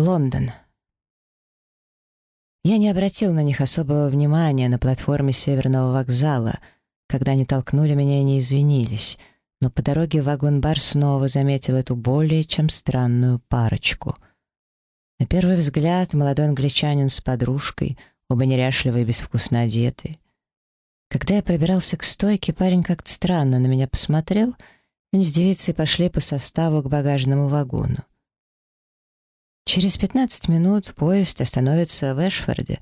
Лондон. Я не обратил на них особого внимания на платформе Северного вокзала, когда они толкнули меня и не извинились, но по дороге вагон-бар снова заметил эту более чем странную парочку. На первый взгляд молодой англичанин с подружкой, оба неряшливые и безвкусно одетые. Когда я пробирался к стойке, парень как-то странно на меня посмотрел, и с девицей пошли по составу к багажному вагону. Через 15 минут поезд остановится в Эшфорде.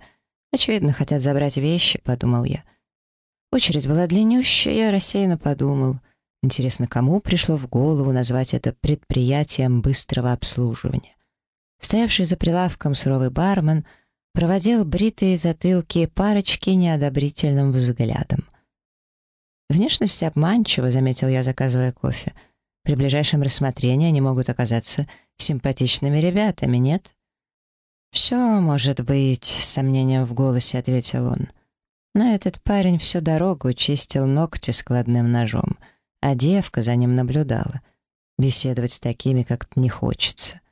Очевидно, хотят забрать вещи, подумал я. Очередь была длиннющая, я рассеянно подумал. Интересно, кому пришло в голову назвать это предприятием быстрого обслуживания? Стоявший за прилавком суровый бармен проводил бритые затылки парочки неодобрительным взглядом. «Внешность обманчива», — заметил я, заказывая кофе. «При ближайшем рассмотрении они могут оказаться симпатичными ребятами, нет?» «Все может быть», — с сомнением в голосе ответил он. Но этот парень всю дорогу чистил ногти складным ножом, а девка за ним наблюдала. Беседовать с такими как-то не хочется.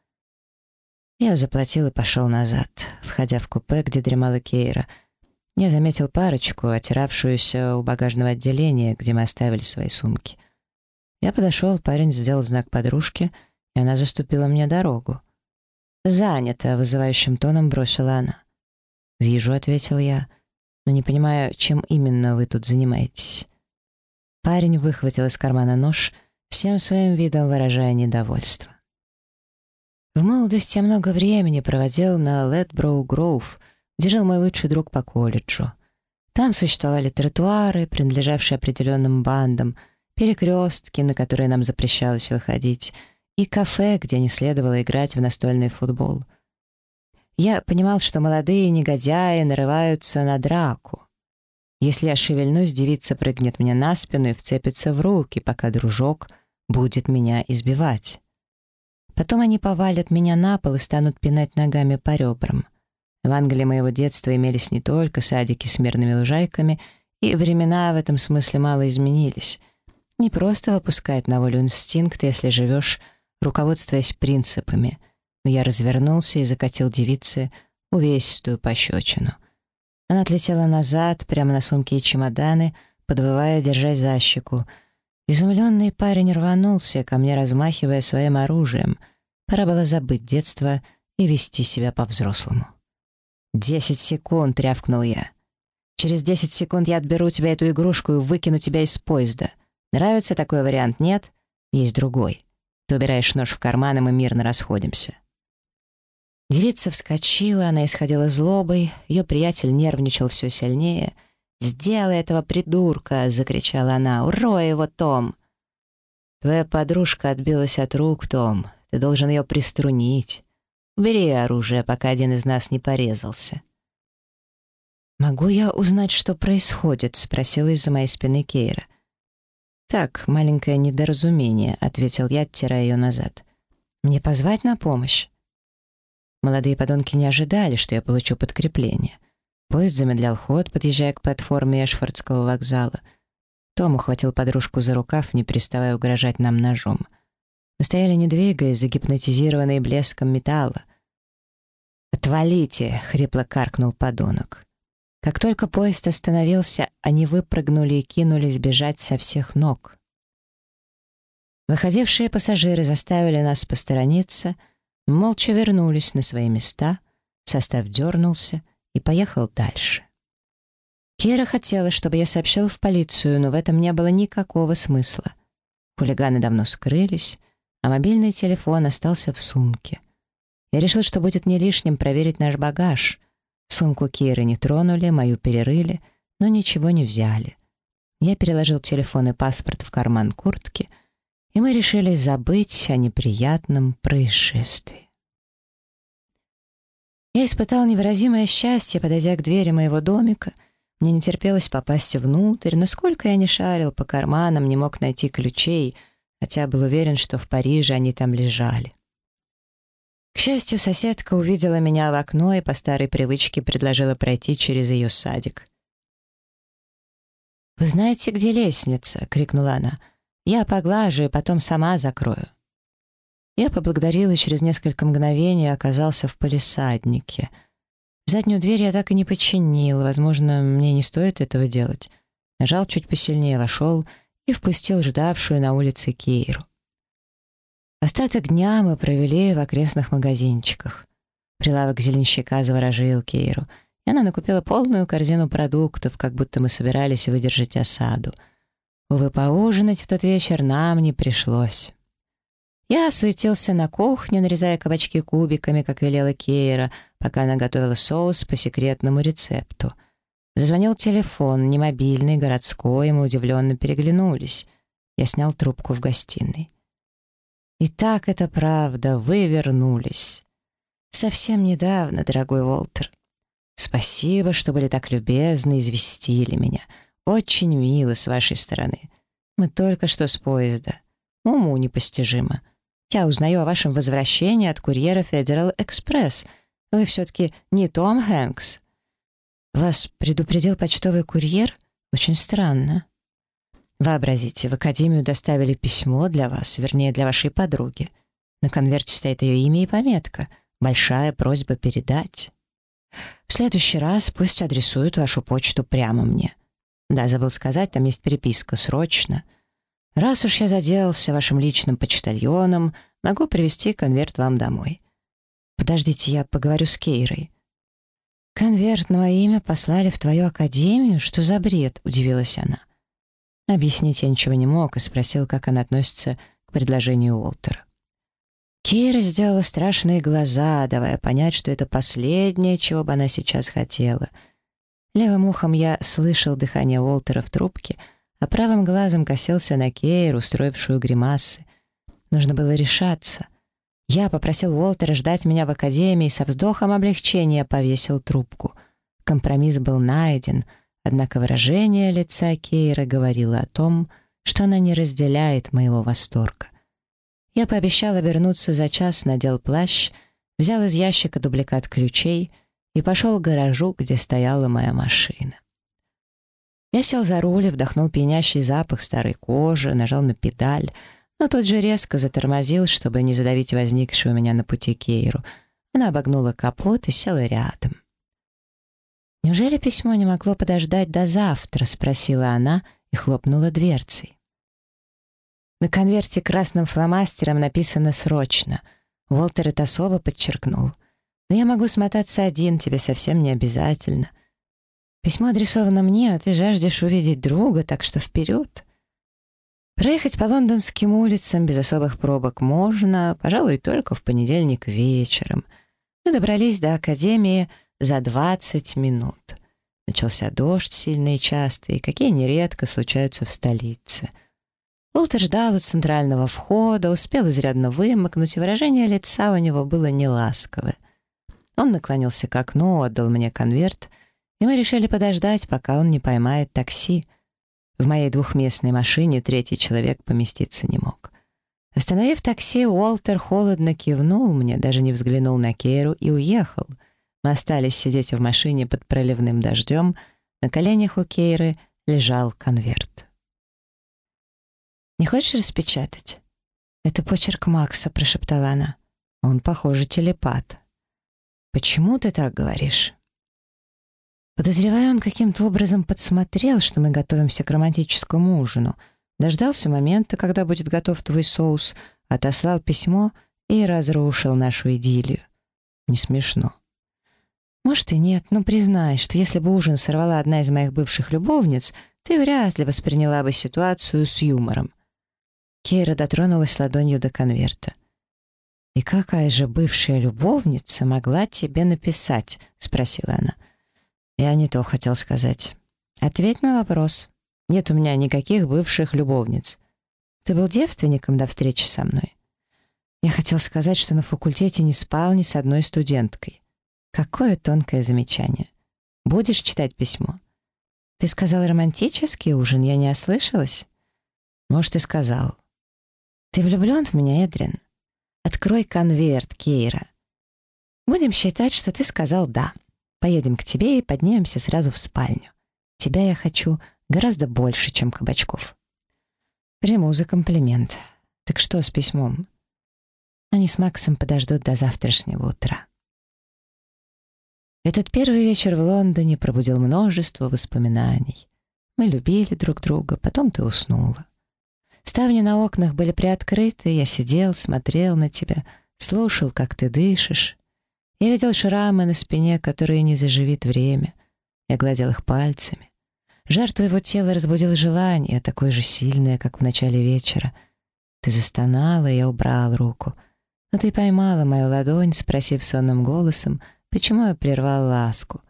Я заплатил и пошел назад, входя в купе, где дремала Кейра. Я заметил парочку, отиравшуюся у багажного отделения, где мы оставили свои сумки. Я подошел, парень сделал знак подружке — и она заступила мне дорогу. «Занято», — вызывающим тоном бросила она. «Вижу», — ответил я, — «но не понимаю, чем именно вы тут занимаетесь». Парень выхватил из кармана нож, всем своим видом выражая недовольство. В молодости я много времени проводил на Ледброу Гроув, где жил мой лучший друг по колледжу. Там существовали тротуары, принадлежавшие определенным бандам, перекрестки, на которые нам запрещалось выходить — и кафе, где не следовало играть в настольный футбол. Я понимал, что молодые негодяи нарываются на драку. Если я шевельнусь, девица прыгнет мне на спину и вцепится в руки, пока дружок будет меня избивать. Потом они повалят меня на пол и станут пинать ногами по ребрам. В Англии моего детства имелись не только садики с мирными лужайками, и времена в этом смысле мало изменились. Не просто выпускать на волю инстинкт, если живешь руководствуясь принципами, но я развернулся и закатил девице увесистую пощечину. Она отлетела назад, прямо на сумки и чемоданы, подвывая, держась за щеку. Изумленный парень рванулся ко мне, размахивая своим оружием. Пора было забыть детство и вести себя по-взрослому. «Десять секунд!» — рявкнул я. «Через десять секунд я отберу у тебя эту игрушку и выкину тебя из поезда. Нравится такой вариант, нет? Есть другой. Ты убираешь нож в карман, и мы мирно расходимся». Девица вскочила, она исходила злобой, ее приятель нервничал все сильнее. «Сделай этого придурка!» — закричала она. «Урой его, Том!» «Твоя подружка отбилась от рук, Том. Ты должен ее приструнить. Убери оружие, пока один из нас не порезался». «Могу я узнать, что происходит?» — спросила из-за моей спины Кейра. «Так, маленькое недоразумение», — ответил я, оттирая ее назад. «Мне позвать на помощь?» Молодые подонки не ожидали, что я получу подкрепление. Поезд замедлял ход, подъезжая к платформе Эшфордского вокзала. Том ухватил подружку за рукав, не переставая угрожать нам ножом. Мы стояли, не двигаясь, загипнотизированные блеском металла. «Отвалите!» — хрипло каркнул подонок. Как только поезд остановился, они выпрыгнули и кинулись бежать со всех ног. Выходившие пассажиры заставили нас посторониться, молча вернулись на свои места, состав дернулся и поехал дальше. Кира хотела, чтобы я сообщил в полицию, но в этом не было никакого смысла. Хулиганы давно скрылись, а мобильный телефон остался в сумке. Я решил, что будет не лишним проверить наш багаж, Сумку Киры не тронули, мою перерыли, но ничего не взяли. Я переложил телефон и паспорт в карман куртки, и мы решили забыть о неприятном происшествии. Я испытал невыразимое счастье, подойдя к двери моего домика. Мне не терпелось попасть внутрь, но сколько я ни шарил по карманам, не мог найти ключей, хотя был уверен, что в Париже они там лежали. К счастью, соседка увидела меня в окно и по старой привычке предложила пройти через ее садик. «Вы знаете, где лестница?» — крикнула она. «Я поглажу и потом сама закрою». Я поблагодарил и через несколько мгновений оказался в полисаднике. Заднюю дверь я так и не починил, возможно, мне не стоит этого делать. Нажал чуть посильнее, вошел и впустил ждавшую на улице Кейру. Остаток дня мы провели в окрестных магазинчиках. Прилавок зеленщика заворожил Кейру, и она накупила полную корзину продуктов, как будто мы собирались выдержать осаду. Увы, поужинать в тот вечер нам не пришлось. Я суетился на кухне, нарезая кабачки кубиками, как велела Кейра, пока она готовила соус по секретному рецепту. Зазвонил телефон, не мобильный, городской, и мы удивленно переглянулись. Я снял трубку в гостиной. «Итак, это правда, вы вернулись. Совсем недавно, дорогой Уолтер. Спасибо, что были так любезны, известили меня. Очень мило с вашей стороны. Мы только что с поезда. Уму непостижимо. Я узнаю о вашем возвращении от курьера Federal Express. Вы все-таки не Том Хэнкс. Вас предупредил почтовый курьер? Очень странно. Вообразите, в академию доставили письмо для вас, вернее, для вашей подруги. На конверте стоит ее имя и пометка. Большая просьба передать. В следующий раз пусть адресуют вашу почту прямо мне. Да, забыл сказать, там есть переписка «Срочно». Раз уж я заделался вашим личным почтальоном, могу привезти конверт вам домой. Подождите, я поговорю с Кейрой. «Конверт на мое имя послали в твою академию? Что за бред?» — удивилась она. Объяснить я ничего не мог и спросил, как она относится к предложению Уолтера. Кира сделала страшные глаза, давая понять, что это последнее, чего бы она сейчас хотела. Левым ухом я слышал дыхание Уолтера в трубке, а правым глазом косился на Кейр, устроившую гримасы. Нужно было решаться. Я попросил Уолтера ждать меня в академии и со вздохом облегчения повесил трубку. Компромисс был найден — Однако выражение лица Кейра говорило о том, что она не разделяет моего восторга. Я пообещал обернуться за час, надел плащ, взял из ящика дубликат ключей и пошел к гаражу, где стояла моя машина. Я сел за руль и вдохнул пьянящий запах старой кожи, нажал на педаль, но тут же резко затормозил, чтобы не задавить возникшую у меня на пути Кейру. Она обогнула капот и села рядом. «Неужели письмо не могло подождать до завтра?» — спросила она и хлопнула дверцей. На конверте красным фломастером написано «Срочно». Уолтер это особо подчеркнул. «Но я могу смотаться один, тебе совсем не обязательно. Письмо адресовано мне, а ты жаждешь увидеть друга, так что вперед!» Проехать по лондонским улицам без особых пробок можно, пожалуй, только в понедельник вечером. Мы добрались до Академии — за 20 минут. Начался дождь сильный и частый, какие нередко случаются в столице. Уолтер ждал у центрального входа, успел изрядно вымокнуть, и выражение лица у него было неласковое. Он наклонился к окну, отдал мне конверт, и мы решили подождать, пока он не поймает такси. В моей двухместной машине третий человек поместиться не мог. Остановив такси, Уолтер холодно кивнул мне, даже не взглянул на Кейру и уехал — мы остались сидеть в машине под проливным дождем. На коленях у Кейры лежал конверт. «Не хочешь распечатать?» «Это почерк Макса», — прошептала она. «Он, похоже, телепат». «Почему ты так говоришь?» Подозреваю, он каким-то образом подсмотрел, что мы готовимся к романтическому ужину, дождался момента, когда будет готов твой соус, отослал письмо и разрушил нашу идиллию. Не смешно. Может и нет, но признай, что если бы ужин сорвала одна из моих бывших любовниц, ты вряд ли восприняла бы ситуацию с юмором. Кейра дотронулась ладонью до конверта. «И какая же бывшая любовница могла тебе написать?» — спросила она. «Я не то хотел сказать. Ответь на вопрос. Нет у меня никаких бывших любовниц. Ты был девственником до встречи со мной?» Я хотел сказать, что на факультете не спал ни с одной студенткой. Какое тонкое замечание. Будешь читать письмо? Ты сказал романтический ужин, я не ослышалась? Может, и сказал. Ты влюблен в меня, Эдрин? Открой конверт, Кейра. Будем считать, что ты сказал «да». Поедем к тебе и поднимемся сразу в спальню. Тебя я хочу гораздо больше, чем кабачков. Приму за комплимент. Так что с письмом? Они с Максом подождут до завтрашнего утра. Этот первый вечер в Лондоне пробудил множество воспоминаний. Мы любили друг друга, потом ты уснула. Ставни на окнах были приоткрыты, я сидел, смотрел на тебя, слушал, как ты дышишь. Я видел шрамы на спине, которые не заживит время. Я гладил их пальцами. Жар твоего тела разбудил желание, такое же сильное, как в начале вечера. Ты застонала, и я убрал руку. Но ты поймала мою ладонь, спросив сонным голосом — Почему я прервал ласку?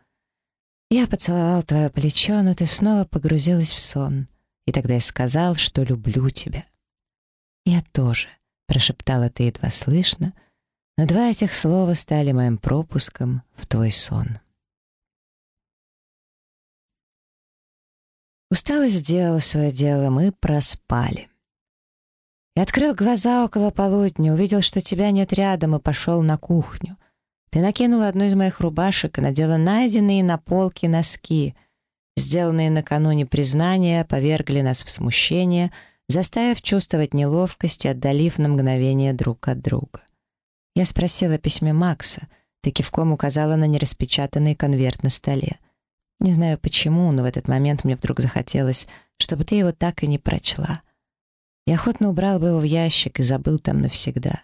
Я поцеловал твое плечо, но ты снова погрузилась в сон. И тогда я сказал, что люблю тебя. Я тоже, прошептала ты едва слышно, но два этих слова стали моим пропуском в твой сон. Усталость сделала свое дело, мы проспали. Я открыл глаза около полудня, увидел, что тебя нет рядом, и пошел на кухню. Ты накинула одну из моих рубашек и надела найденные на полке носки. Сделанные накануне признания повергли нас в смущение, заставив чувствовать неловкость и отдалив на мгновение друг от друга. Я спросила о письме Макса. Ты кивком указала на нераспечатанный конверт на столе. Не знаю почему, но в этот момент мне вдруг захотелось, чтобы ты его так и не прочла. Я охотно убрал бы его в ящик и забыл там навсегда.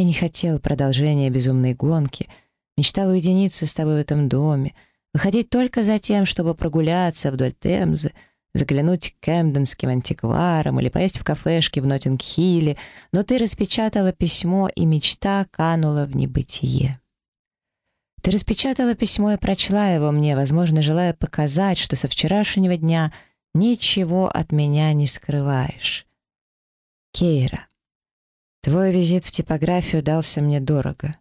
Я не хотел продолжения безумной гонки, мечтал уединиться с тобой в этом доме, выходить только за тем, чтобы прогуляться вдоль Темзы, заглянуть к кэмденским антикварам или поесть в кафешке в Ноттинг-Хилле, но ты распечатала письмо, и мечта канула в небытие. Ты распечатала письмо и прочла его мне, возможно, желая показать, что со вчерашнего дня ничего от меня не скрываешь. Кейра. Твой визит в типографию дался мне дорого.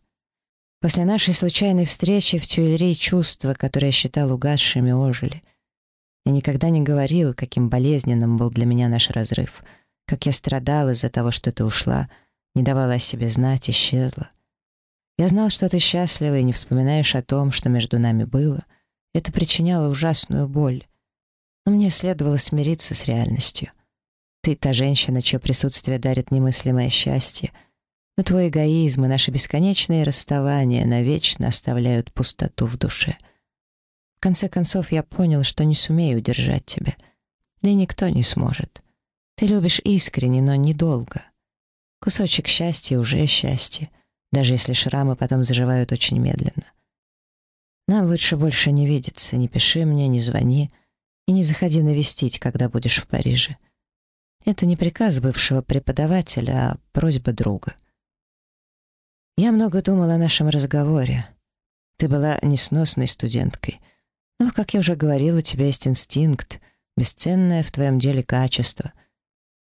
После нашей случайной встречи в Тюильри чувства, которые я считал угасшими, ожили. Я никогда не говорил, каким болезненным был для меня наш разрыв, как я страдал из-за того, что ты ушла, не давала о себе знать, исчезла. Я знал, что ты счастлива и не вспоминаешь о том, что между нами было. Это причиняло ужасную боль. Но мне следовало смириться с реальностью. Ты та женщина, чье присутствие дарит немыслимое счастье. Но твой эгоизм и наши бесконечные расставания навечно оставляют пустоту в душе. В конце концов, я понял, что не сумею удержать тебя. Да и никто не сможет. Ты любишь искренне, но недолго. Кусочек счастья уже счастье, даже если шрамы потом заживают очень медленно. Нам лучше больше не видеться, не пиши мне, не звони и не заходи навестить, когда будешь в Париже. Это не приказ бывшего преподавателя, а просьба друга. Я много думала о нашем разговоре. Ты была несносной студенткой. Но, как я уже говорил, у тебя есть инстинкт, бесценное в твоем деле качество.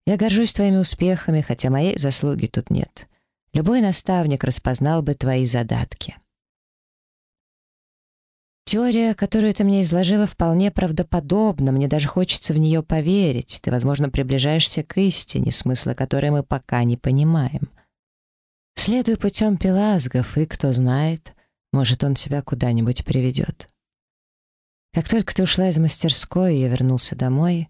Я горжусь твоими успехами, хотя моей заслуги тут нет. Любой наставник распознал бы твои задатки. Теория, которую ты мне изложила, вполне правдоподобна, мне даже хочется в нее поверить. Ты, возможно, приближаешься к истине, смысла которой мы пока не понимаем. Следуй путем пелазгов, и, кто знает, может, он тебя куда-нибудь приведет. Как только ты ушла из мастерской, я вернулся домой,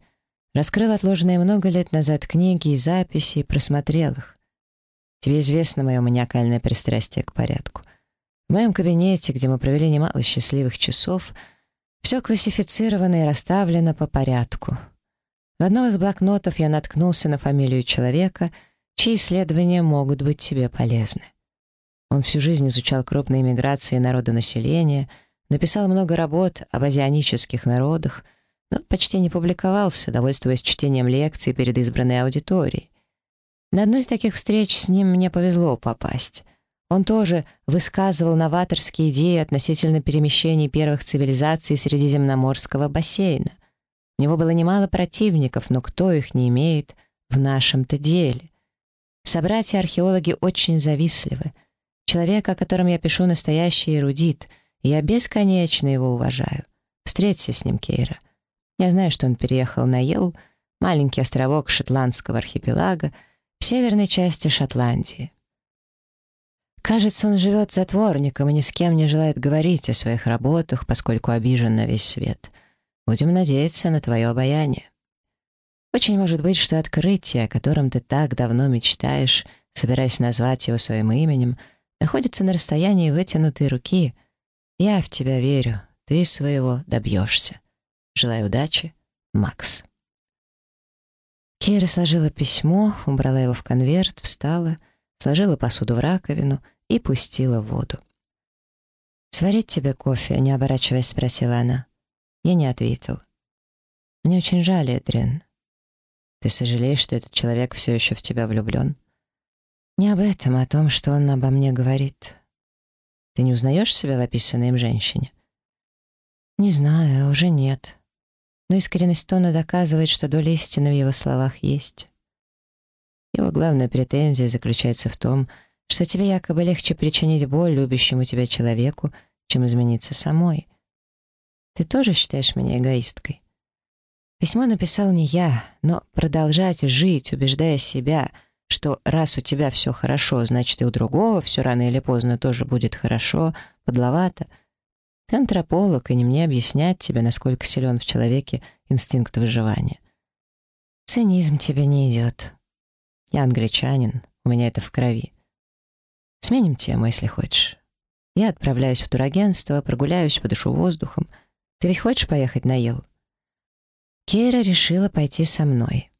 раскрыл отложенные много лет назад книги и записи и просмотрел их. Тебе известно мое маниакальное пристрастие к порядку — в моем кабинете, где мы провели немало счастливых часов, все классифицировано и расставлено по порядку. В одном из блокнотов я наткнулся на фамилию человека, чьи исследования могут быть тебе полезны. Он всю жизнь изучал крупные миграции народонаселения, написал много работ об азианических народах, но почти не публиковался, довольствуясь чтением лекций перед избранной аудиторией. На одной из таких встреч с ним мне повезло попасть. Он тоже высказывал новаторские идеи относительно перемещений первых цивилизаций Средиземноморского бассейна. У него было немало противников, но кто их не имеет в нашем-то деле? Собратья-археологи очень завистливы. Человек, о котором я пишу, настоящий эрудит, я бесконечно его уважаю. Встреться с ним, Кейра. Я знаю, что он переехал на Йелл, маленький островок шотландского архипелага, в северной части Шотландии. Кажется, он живет затворником и ни с кем не желает говорить о своих работах, поскольку обижен на весь свет. Будем надеяться на твое обаяние. Очень может быть, что открытие, о котором ты так давно мечтаешь, собираясь назвать его своим именем, находится на расстоянии вытянутой руки. «Я в тебя верю, ты своего добьешься. Желаю удачи, Макс». Кира сложила письмо, убрала его в конверт, встала, сложила посуду в раковину и пустила в воду. «Сварить тебе кофе?» — не оборачиваясь, спросила она. Я не ответил. «Мне очень жаль, Эдриан. Ты сожалеешь, что этот человек все еще в тебя влюблен?» «Не об этом, а о том, что он обо мне говорит. Ты не узнаешь себя в описанной им женщине?» «Не знаю, уже нет но искренность тона доказывает, что доля истины в его словах есть. Его главная претензия заключается в том, что тебе якобы легче причинить боль любящему тебя человеку, чем измениться самой. Ты тоже считаешь меня эгоисткой? Письмо написал не я, но продолжать жить, убеждая себя, что раз у тебя все хорошо, значит и у другого все рано или поздно тоже будет хорошо, подловато — ты антрополог, и не мне объяснять тебе, насколько силен в человеке инстинкт выживания. Цинизм тебе не идет. Я англичанин, у меня это в крови. Сменим тему, если хочешь. Я отправляюсь в турагентство, прогуляюсь, подышу воздухом. Ты ведь хочешь поехать на Ел? Кейра решила пойти со мной.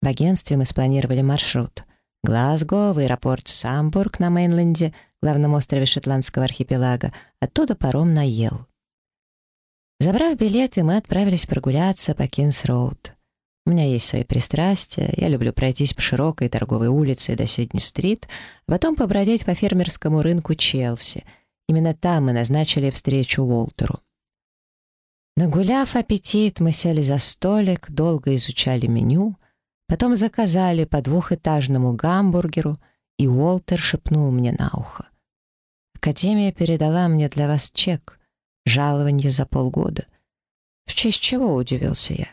В агентстве мы спланировали маршрут. Глазго, в аэропорт Самбург на Мейнленде — главном острове Шотландского архипелага, оттуда паром на Ел. Забрав билеты, мы отправились прогуляться по Кингс-Роуд. У меня есть свои пристрастия, я люблю пройтись по широкой торговой улице до Сидни-стрит, потом побродить по фермерскому рынку Челси. Именно там мы назначили встречу Уолтеру. Нагуляв аппетит, мы сели за столик, долго изучали меню, потом заказали по двухэтажному гамбургеру, и Уолтер шепнул мне на ухо. Академия передала мне для вас чек, жалование за полгода. В честь чего, удивился я.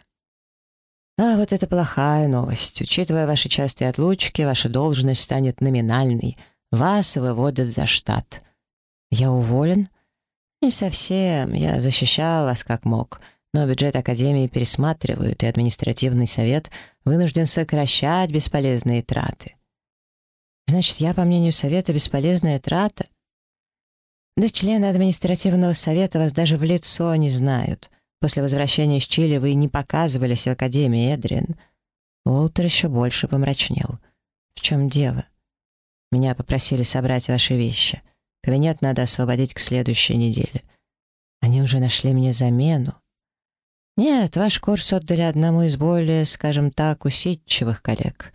А вот это плохая новость. Учитывая ваши частые отлучки, ваша должность станет номинальной. Вас выводят за штат. Я уволен? Не совсем. Я защищал вас как мог. Но бюджет Академии пересматривают, и административный совет вынужден сокращать бесполезные траты. Значит, я, по мнению совета, бесполезная трата? Да члены административного совета вас даже в лицо не знают. После возвращения из Чили вы не показывались в Академии, Эдриан. Уолтер еще больше помрачнел. В чем дело? Меня попросили собрать ваши вещи. Кабинет надо освободить к следующей неделе. Они уже нашли мне замену. Нет, ваш курс отдали одному из более, скажем так, усидчивых коллег.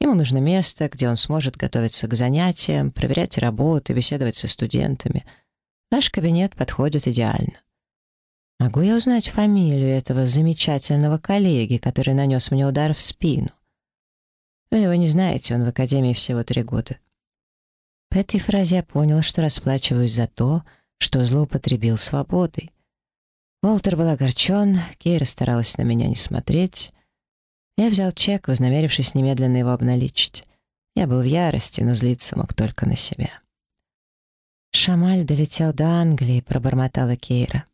Ему нужно место, где он сможет готовиться к занятиям, проверять работу, беседовать со студентами. Наш кабинет подходит идеально. Могу я узнать фамилию этого замечательного коллеги, который нанес мне удар в спину? Вы его не знаете, он в академии всего три года. По этой фразе я понял, что расплачиваюсь за то, что злоупотребил свободой. Уолтер был огорчен, Кейра старалась на меня не смотреть, я взял чек, вознамерившись немедленно его обналичить. Я был в ярости, но злиться мог только на себя. «Шамаль долетел до Англии», — пробормотала Кейра.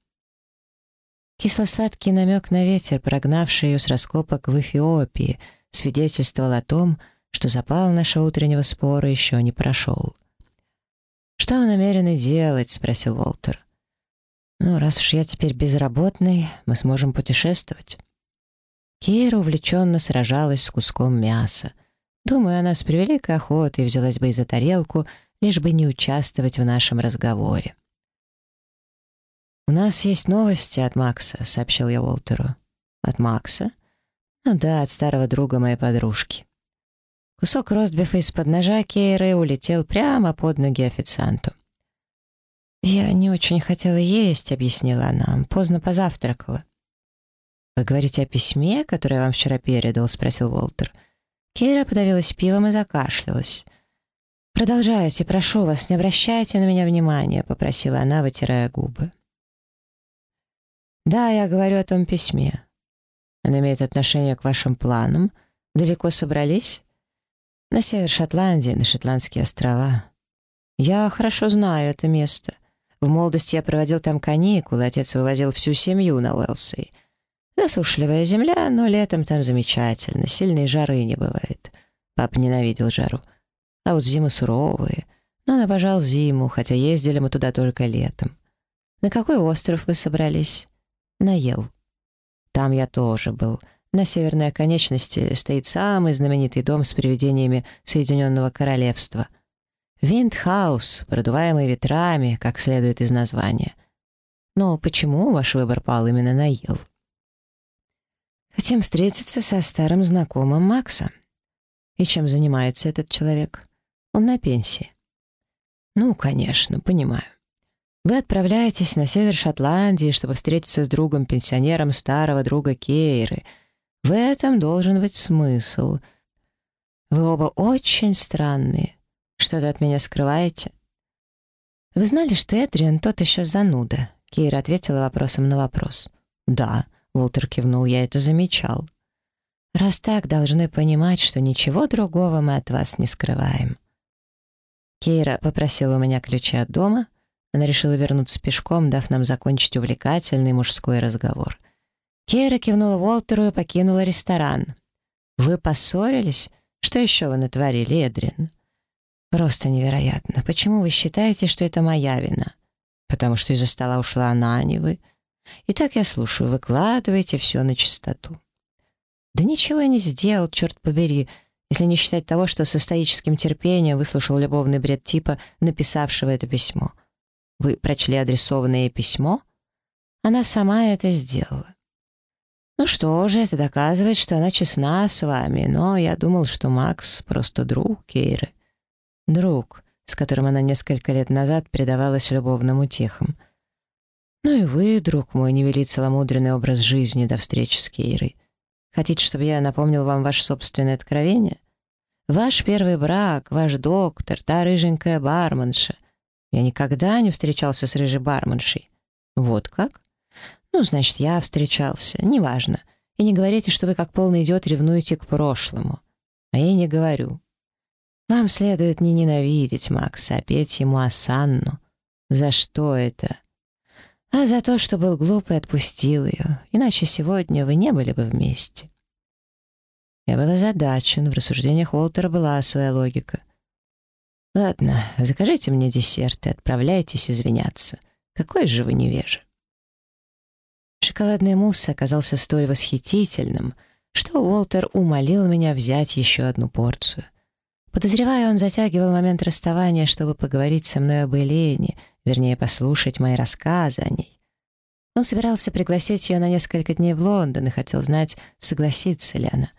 Кисло-сладкий намек на ветер, прогнавший ее с раскопок в Эфиопии, свидетельствовал о том, что запал нашего утреннего спора еще не прошел. «Что вы намерены делать?» — спросил Уолтер. «Ну, раз уж я теперь безработный, мы сможем путешествовать». Кейра увлеченно сражалась с куском мяса. Думаю, она с превеликой охотой взялась бы и за тарелку, лишь бы не участвовать в нашем разговоре. «У нас есть новости от Макса», — сообщил я Уолтеру. «От Макса?» «Ну да, от старого друга моей подружки». Кусок ростбифа из-под ножа Кейры улетел прямо под ноги официанту. «Я не очень хотела есть», — объяснила она. «Поздно позавтракала». «Вы говорите о письме, которое я вам вчера передал?» — спросил Уолтер. Кейра подавилась пивом и закашлялась. «Продолжайте, прошу вас, не обращайте на меня внимания», — попросила она, вытирая губы. «Да, я говорю о том письме. Оно имеет отношение к вашим планам. Далеко собрались?» «На север Шотландии, на Шотландские острова. Я хорошо знаю это место. В молодости я проводил там каникулы, отец вывозил всю семью на Уэлсей. Засушливая земля, но летом там замечательно, сильной жары не бывает. Папа ненавидел жару. а вот зимы суровые. Но он обожал зиму, хотя ездили мы туда только летом. На какой остров вы собрались? На Ел. Там я тоже был. На северной оконечности стоит самый знаменитый дом с привидениями Соединенного Королевства. Виндхаус, продуваемый ветрами, как следует из названия. Но почему ваш выбор пал именно на Йелл? Хотим встретиться со старым знакомым Макса. И чем занимается этот человек? Он на пенсии. Ну, конечно, понимаю. Вы отправляетесь на север Шотландии, чтобы встретиться с другом-пенсионером старого друга Кейры. В этом должен быть смысл. Вы оба очень странные. Что-то от меня скрываете? Вы знали, что Эдриан тот еще зануда? Кейра ответила вопросом на вопрос. Да, Уолтер кивнул, я это замечал. Раз так, должны понимать, что ничего другого мы от вас не скрываем. Кейра попросила у меня ключи от дома. Она решила вернуться пешком, дав нам закончить увлекательный мужской разговор. Кейра кивнула Уолтеру и покинула ресторан. «Вы поссорились? Что еще вы натворили, Эдрин?» «Просто невероятно. Почему вы считаете, что это моя вина?» «Потому что из-за стола ушла она, а не вы». «Итак, я слушаю. Выкладывайте все на чистоту». «Да ничего я не сделал, черт побери если не считать того, что со стоическим терпением выслушал любовный бред типа, написавшего это письмо. Вы прочли адресованное письмо? Она сама это сделала. Ну что же, это доказывает, что она честна с вами, но я думал, что Макс просто друг Кейры. Друг, с которым она несколько лет назад предавалась любовным утехам. Ну и вы, друг мой, не вели целомудренный образ жизни до встречи с Кейрой. Хотите, чтобы я напомнил вам ваше собственное откровение? Ваш первый брак, ваш доктор, та рыженькая барменша. Я никогда не встречался с рыжей барменшей. Вот как? Ну, значит, я встречался, неважно. И не говорите, что вы как полный идиот ревнуете к прошлому. А я не говорю. Вам следует не ненавидеть Макса, а петь ему осанну. За что это? а за то, что был глуп и отпустил ее, иначе сегодня вы не были бы вместе. Я был озадачен, в рассуждениях Уолтера была своя логика. «Ладно, закажите мне десерт и отправляйтесь извиняться. Какой же вы невежа!» Шоколадный мусс оказался столь восхитительным, что Уолтер умолил меня взять еще одну порцию. Подозревая, он затягивал момент расставания, чтобы поговорить со мной об Элене, вернее, послушать мои рассказы о ней. Он собирался пригласить ее на несколько дней в Лондон и хотел знать, согласится ли она.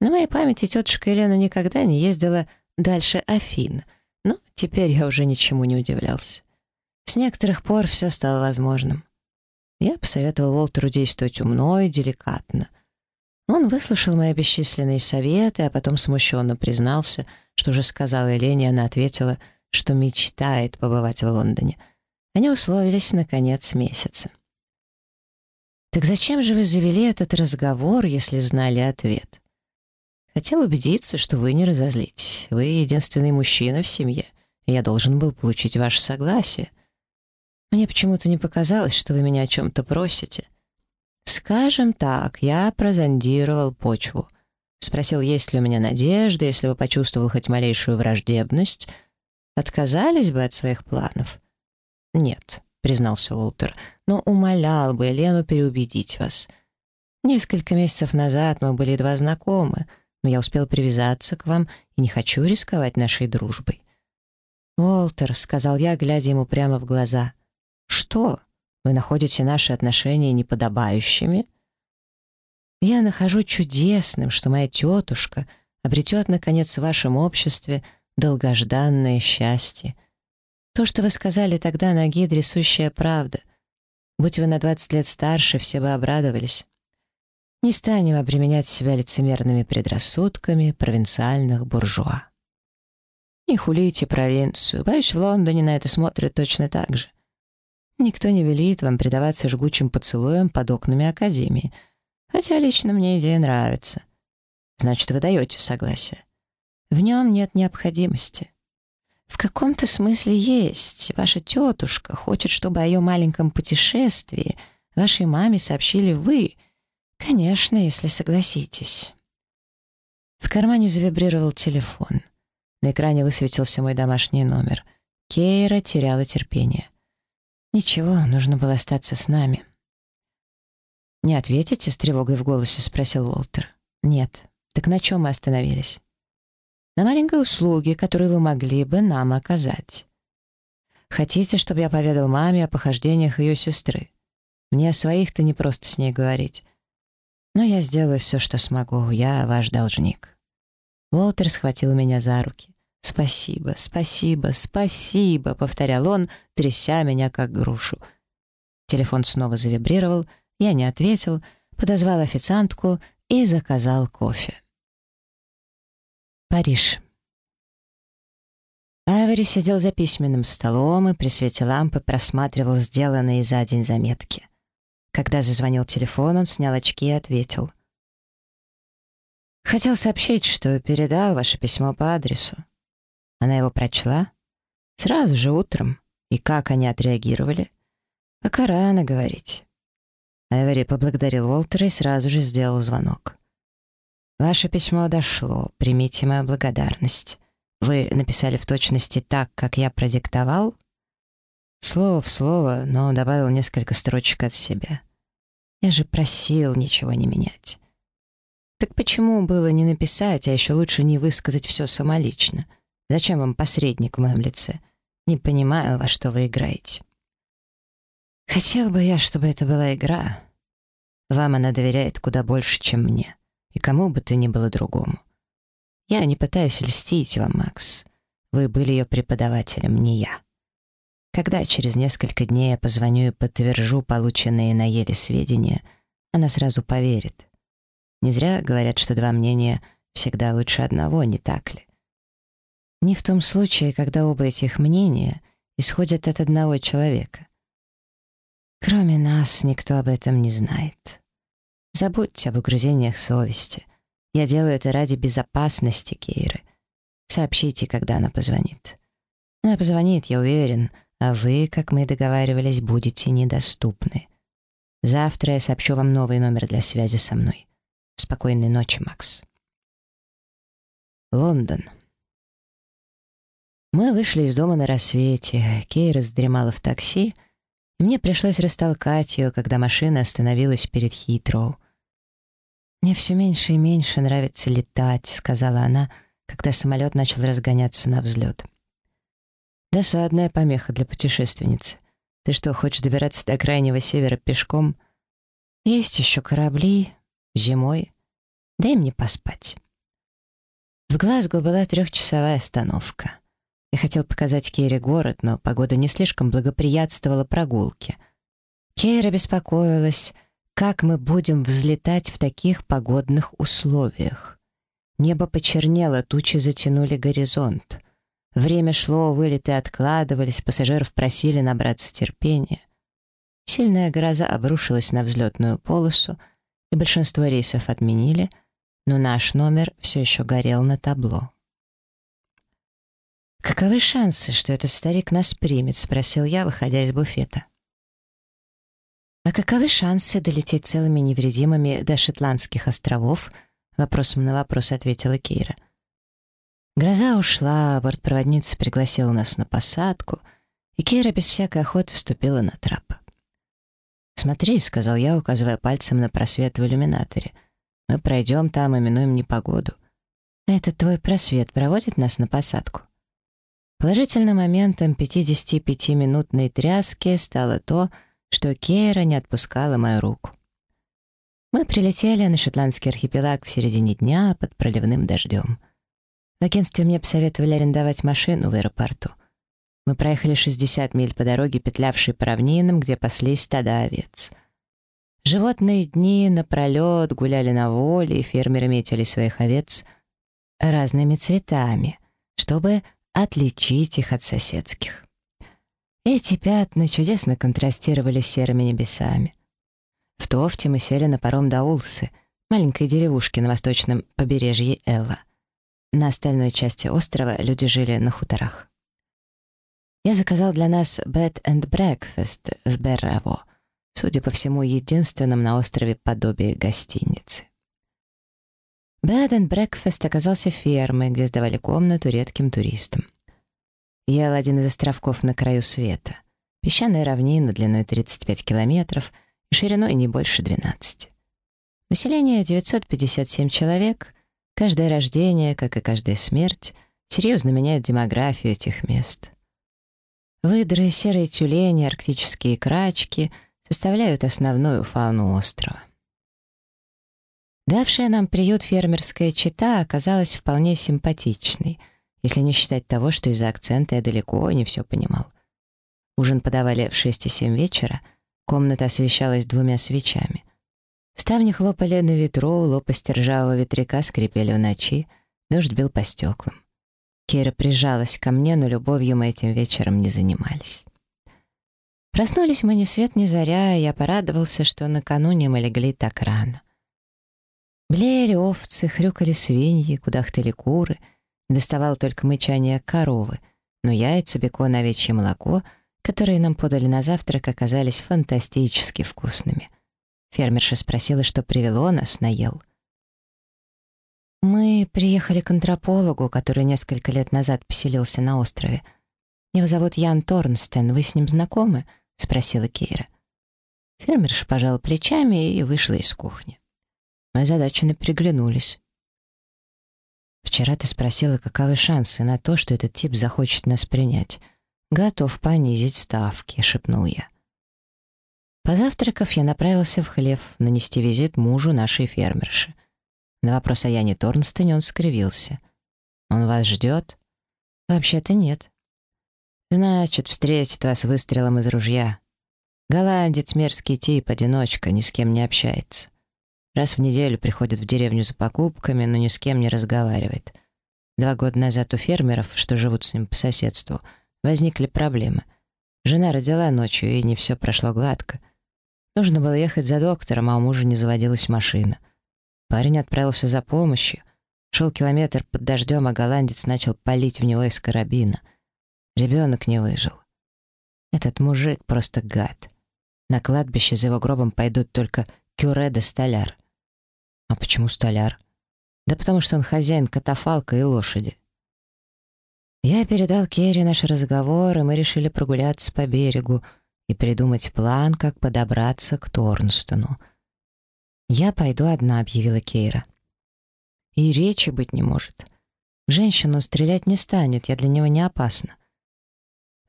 На моей памяти тетушка Елена никогда не ездила дальше Афин, но теперь я уже ничему не удивлялся. С некоторых пор все стало возможным. Я посоветовал Уолтеру действовать умно и деликатно — он выслушал мои бесчисленные советы, а потом смущенно признался, что уже сказала Елене, она ответила, что мечтает побывать в Лондоне. Они условились на конец месяца. «Так зачем же вы завели этот разговор, если знали ответ?» «Хотел убедиться, что вы не разозлитесь. Вы единственный мужчина в семье, я должен был получить ваше согласие. Мне почему-то не показалось, что вы меня о чем-то просите». «Скажем так, я прозондировал почву. Спросил, есть ли у меня надежда, если бы почувствовал хоть малейшую враждебность. Отказались бы от своих планов?» «Нет», — признался Уолтер, «но умолял бы Елену переубедить вас. Несколько месяцев назад мы были едва знакомы, но я успел привязаться к вам и не хочу рисковать нашей дружбой». «Уолтер», — сказал я, глядя ему прямо в глаза. «Что?» Вы находите наши отношения неподобающими? Я нахожу чудесным, что моя тетушка обретет, наконец, в вашем обществе долгожданное счастье. То, что вы сказали тогда на Гидре, сущая правда. Будь вы на 20 лет старше, все бы обрадовались. Не станем обременять себя лицемерными предрассудками провинциальных буржуа. Не хулите провинцию. Боюсь, в Лондоне на это смотрят точно так же. Никто не велит вам предаваться жгучим поцелуям под окнами Академии. Хотя лично мне идея нравится. Значит, вы даете согласие. В нем нет необходимости. В каком-то смысле есть. Ваша тетушка хочет, чтобы о ее маленьком путешествии вашей маме сообщили вы. Конечно, если согласитесь. В кармане завибрировал телефон. На экране высветился мой домашний номер. Кейра теряла терпение. Ничего, нужно было остаться с нами. «Не ответите?» — с тревогой в голосе спросил Уолтер. «Нет. Так на чем мы остановились?» «На маленькой услуге, которую вы могли бы нам оказать. Хотите, чтобы я поведал маме о похождениях ее сестры? Мне о своих-то не просто с ней говорить. Но я сделаю все, что смогу. Я ваш должник». Уолтер схватил меня за руки. «Спасибо, спасибо, спасибо», — повторял он, тряся меня как грушу. Телефон снова завибрировал, я не ответил, подозвал официантку и заказал кофе. Париж. Айвори сидел за письменным столом и при свете лампы просматривал сделанные за день заметки. Когда зазвонил телефон, он снял очки и ответил. «Хотел сообщить, что передал ваше письмо по адресу. Она его прочла? Сразу же утром. И как они отреагировали? Пока рано говорить. Эвери поблагодарил Уолтера и сразу же сделал звонок. «Ваше письмо дошло. Примите мою благодарность. Вы написали в точности так, как я продиктовал?» Слово в слово, но добавил несколько строчек от себя. «Я же просил ничего не менять». «Так почему было не написать, а еще лучше не высказать все самолично?» Зачем вам посредник в моем лице? Не понимаю, во что вы играете. Хотел бы я, чтобы это была игра. Вам она доверяет куда больше, чем мне. И кому бы то ни было другому. Я не пытаюсь льстить вам, Макс. Вы были ее преподавателем, не я. Когда через несколько дней я позвоню и подтвержу полученные на еле сведения, она сразу поверит. Не зря говорят, что два мнения всегда лучше одного, не так ли? Не в том случае, когда оба этих мнения исходят от одного человека. Кроме нас, никто об этом не знает. Забудьте об угрызениях совести. Я делаю это ради безопасности Кейры. Сообщите, когда она позвонит. Она позвонит, я уверен, а вы, как мы договаривались, будете недоступны. Завтра я сообщу вам новый номер для связи со мной. Спокойной ночи, Макс. Лондон. Мы вышли из дома на рассвете. Кейра задремала в такси, и мне пришлось растолкать ее, когда машина остановилась перед Хитроу. «Мне все меньше и меньше нравится летать», — сказала она, когда самолет начал разгоняться на взлет. «Досадная помеха для путешественницы. Ты что, хочешь добираться до крайнего севера пешком? Есть еще корабли. Зимой. Дай мне поспать». В Глазго была трехчасовая остановка. Я хотел показать Кейре город, но погода не слишком благоприятствовала прогулке. Кейра беспокоилась, как мы будем взлетать в таких погодных условиях. Небо почернело, тучи затянули горизонт. Время шло, вылеты откладывались, пассажиров просили набраться терпения. Сильная гроза обрушилась на взлетную полосу, и большинство рейсов отменили, но наш номер все еще горел на табло. «Каковы шансы, что этот старик нас примет?» — спросил я, выходя из буфета. «А каковы шансы долететь целыми невредимыми до Шотландских островов?» — вопросом на вопрос ответила Кейра. Гроза ушла, бортпроводница пригласила нас на посадку, и Кейра без всякой охоты ступила на трап. «Смотри», — сказал я, указывая пальцем на просвет в иллюминаторе. «Мы пройдем там и минуем непогоду. Этот твой просвет проводит нас на посадку?» Положительным моментом 55-минутной тряски стало то, что Кейра не отпускала мою руку. Мы прилетели на шотландский архипелаг в середине дня под проливным дождем. В агентстве мне посоветовали арендовать машину в аэропорту. Мы проехали 60 миль по дороге, петлявшей по равнинам, где паслись стада овец. Животные дни напролет гуляли на воле, и фермеры метили своих овец разными цветами, чтобы отличить их от соседских. Эти пятна чудесно контрастировали с серыми небесами. В Тофте мы сели на паром до Улсы, маленькой деревушки на восточном побережье Элла. На остальной части острова люди жили на хуторах. Я заказал для нас bed and breakfast в Берраво, судя по всему, единственном на острове подобие гостиницы. Bed and Breakfast оказался фермой, где сдавали комнату редким туристам. Ел один из островков на краю света. Песчаная равнина длиной 35 километров и шириной не больше 12. Население 957 человек. Каждое рождение, как и каждая смерть, серьезно меняет демографию этих мест. Выдры, серые тюлени, арктические крачки составляют основную фауну острова. Давшая нам приют фермерская чита оказалась вполне симпатичной, если не считать того, что из-за акцента я далеко не все понимал. Ужин подавали в 6 и 7 вечера, комната освещалась двумя свечами. Ставни хлопали на ветру, лопасти ржавого ветряка скрипели в ночи, дождь бил по стеклам. Кира прижалась ко мне, но любовью мы этим вечером не занимались. Проснулись мы ни свет ни заря, и я порадовался, что накануне мы легли так рано. Блеяли овцы, хрюкали свиньи, кудахтали куры, доставало только мычание коровы, но яйца, бекон, овечье молоко, которые нам подали на завтрак, оказались фантастически вкусными. Фермерша спросила, что привело нас, наел. «Мы приехали к антропологу, который несколько лет назад поселился на острове. Его зовут Ян Торнстен, вы с ним знакомы?» — спросила Кейра. Фермерша пожала плечами и вышла из кухни. Мы озадаченно переглянулись. «Вчера ты спросила, каковы шансы на то, что этот тип захочет нас принять. Готов понизить ставки», — шепнул я. Позавтракав, я направился в хлев нанести визит мужу нашей фермерши. На вопрос о Яне Торнстоне он скривился. «Он вас ждет?» «Вообще-то нет». «Значит, встретит вас выстрелом из ружья. Голландец мерзкий тип, одиночка, ни с кем не общается. Раз в неделю приходит в деревню за покупками, но ни с кем не разговаривает. Два года назад у фермеров, что живут с ним по соседству, возникли проблемы. Жена родила ночью, и не все прошло гладко. Нужно было ехать за доктором, а у мужа не заводилась машина. Парень отправился за помощью. Шел километр под дождем, а голландец начал палить в него из карабина. Ребенок не выжил. Этот мужик просто гад. На кладбище за его гробом пойдут только кюре да столяр. А почему столяр? Да потому что он хозяин катафалка и лошади. Я передал Керри наш разговор, и мы решили прогуляться по берегу и придумать план, как подобраться к Торнстону. «Я пойду одна», — объявила Кейра. «И речи быть не может. В женщину стрелять не станет, я для него не опасна.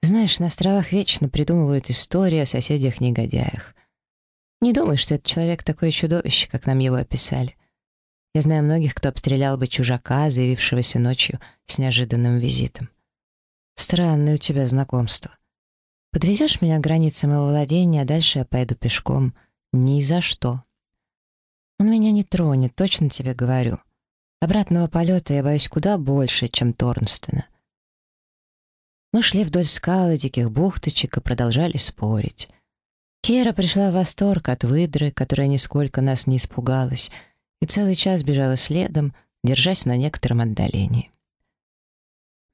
Знаешь, на островах вечно придумывают истории о соседях-негодяях. Не думай, что этот человек такое чудовище, как нам его описали. Я знаю многих, кто обстрелял бы чужака, заявившегося ночью с неожиданным визитом. Странное у тебя знакомство. Подвезешь меня к границе моего владения, а дальше я пойду пешком. Ни за что. Он меня не тронет, точно тебе говорю. Обратного полета я боюсь куда больше, чем Торнстона. Мы шли вдоль скалы, диких бухточек и продолжали спорить. Кера пришла в восторг от выдры, которая нисколько нас не испугалась, и целый час бежала следом, держась на некотором отдалении.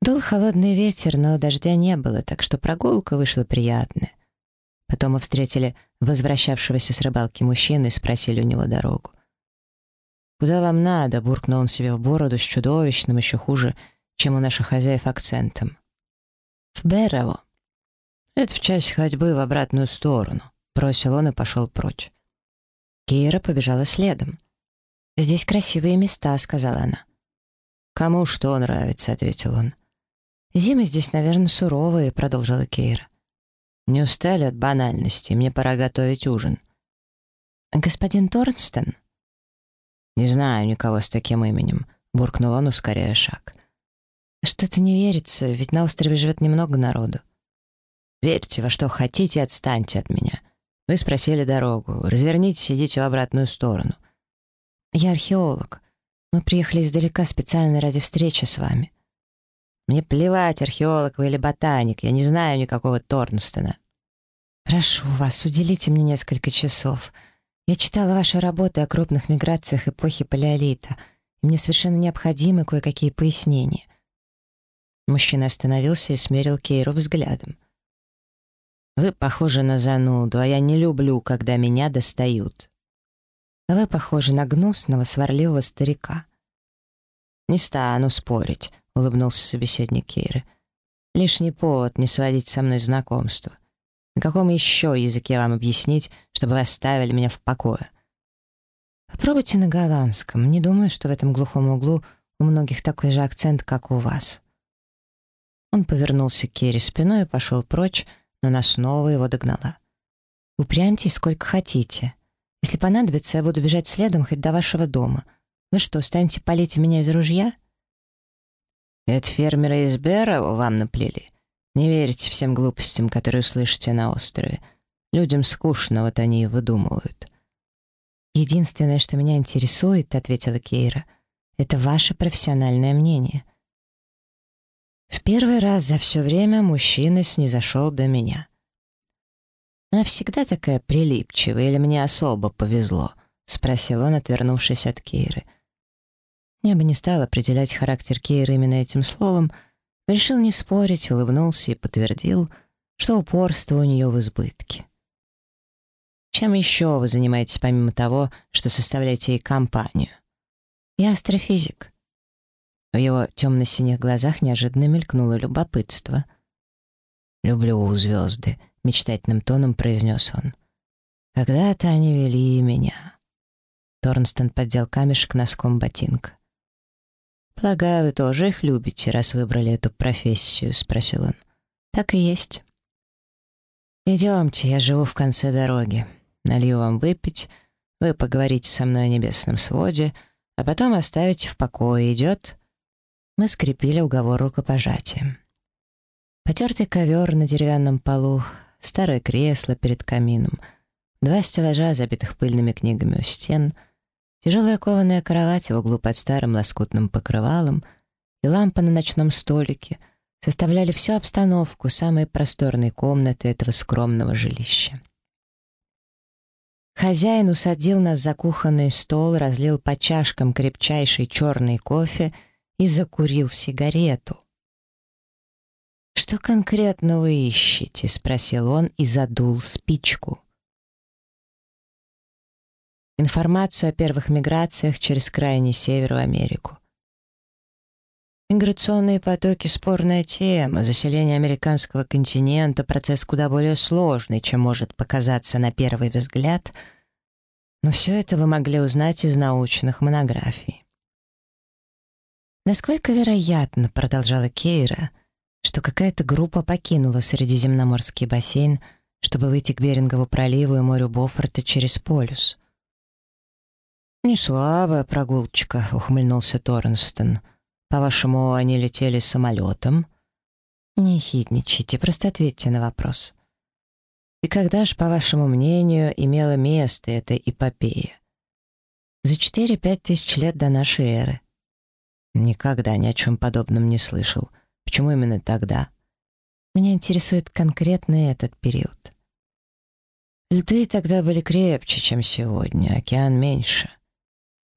Дул холодный ветер, но дождя не было, так что прогулка вышла приятная. Потом мы встретили возвращавшегося с рыбалки мужчину и спросили у него дорогу. «Куда вам надо?» — буркнул он себе в бороду с чудовищным, еще хуже, чем у наших хозяев акцентом. «В Берово». «Это в часть ходьбы в обратную сторону», Бросил он и пошел прочь. Кира побежала следом. «Здесь красивые места», — сказала она. «Кому что нравится», — ответил он. «Зимы здесь, наверное, суровые», — продолжила Кейра. «Не устали от банальности, мне пора готовить ужин». «Господин Торнстон?» «Не знаю никого с таким именем», — буркнул он, ускоряя шаг. «Что-то не верится, ведь на острове живет немного народу». «Верьте во что хотите, отстаньте от меня. Вы спросили дорогу. Развернитесь, идите в обратную сторону. Я археолог. Мы приехали издалека специально ради встречи с вами. Мне плевать, археолог вы или ботаник. Я не знаю никакого Торнстона. Прошу вас, уделите мне несколько часов. Я читала ваши работы о крупных миграциях эпохи Палеолита, и мне совершенно необходимы кое-какие пояснения. Мужчина остановился и смерил Кейру взглядом. Вы похожи на зануду, а я не люблю, когда меня достают. Вы похожи на гнусного, сварливого старика. «Не стану спорить», — улыбнулся собеседник Кейры. «Лишний повод не сводить со мной знакомство. На каком еще языке вам объяснить, чтобы вы оставили меня в покое?» «Попробуйте на голландском. Не думаю, что в этом глухом углу у многих такой же акцент, как у вас». Он повернулся к Керри спиной и пошел прочь, но она снова его догнала. «Упрямьтесь сколько хотите. Если понадобится, я буду бежать следом хоть до вашего дома. Вы что, станете палить в меня из ружья?» «Это фермеры из Бера вам наплели. Не верите всем глупостям, которые услышите на острове. Людям скучно, вот они и выдумывают». «Единственное, что меня интересует, — ответила Кейра, — это ваше профессиональное мнение». В первый раз за все время мужчина снизошел до меня. «Она всегда такая прилипчивая или мне особо повезло?» — спросил он, отвернувшись от Кейры. Я бы не стал определять характер Кейры именно этим словом, но решил не спорить, улыбнулся и подтвердил, что упорство у нее в избытке. Чем еще вы занимаетесь помимо того, что составляете ей компанию? Я астрофизик. В его темно-синих глазах неожиданно мелькнуло любопытство. «Люблю звезды», — мечтательным тоном произнес он. «Когда-то они вели меня». Торнстон поддел камешек носком ботинка. «Полагаю, вы тоже их любите, раз выбрали эту профессию?» — спросил он. «Так и есть». «Идемте, я живу в конце дороги. Налью вам выпить, вы поговорите со мной о небесном своде, а потом оставите в покое. Идет?» Мы скрепили уговор рукопожатием. Потертый ковер на деревянном полу, старое кресло перед камином, два стеллажа, забитых пыльными книгами у стен, тяжелая кованая кровать в углу под старым лоскутным покрывалом и лампа на ночном столике составляли всю обстановку самой просторной комнаты этого скромного жилища. Хозяин усадил нас за кухонный стол, разлил по чашкам крепчайший черный кофе — и закурил сигарету. «Что конкретно вы ищете?» — спросил он и задул спичку. Информацию о первых миграциях через крайний север в Америку. Миграционные потоки — спорная тема. Заселение американского континента — процесс куда более сложный, чем может показаться на первый взгляд, но все это вы могли узнать из научных монографий. «Насколько вероятно, — продолжала Кейра, — что какая-то группа покинула Средиземноморский бассейн, чтобы выйти к Берингову проливу и морю Бофорта через полюс?» «Не слабая прогулочка», — ухмыльнулся Торнстон. «По-вашему, они летели самолетом?» «Не хитничайте, просто ответьте на вопрос». «И когда ж, по вашему мнению, имела место эта эпопея?» «За 4-5 тысяч лет до нашей эры». Никогда ни о чем подобном не слышал. Почему именно тогда? Меня интересует конкретно этот период. Льды тогда были крепче, чем сегодня, океан меньше.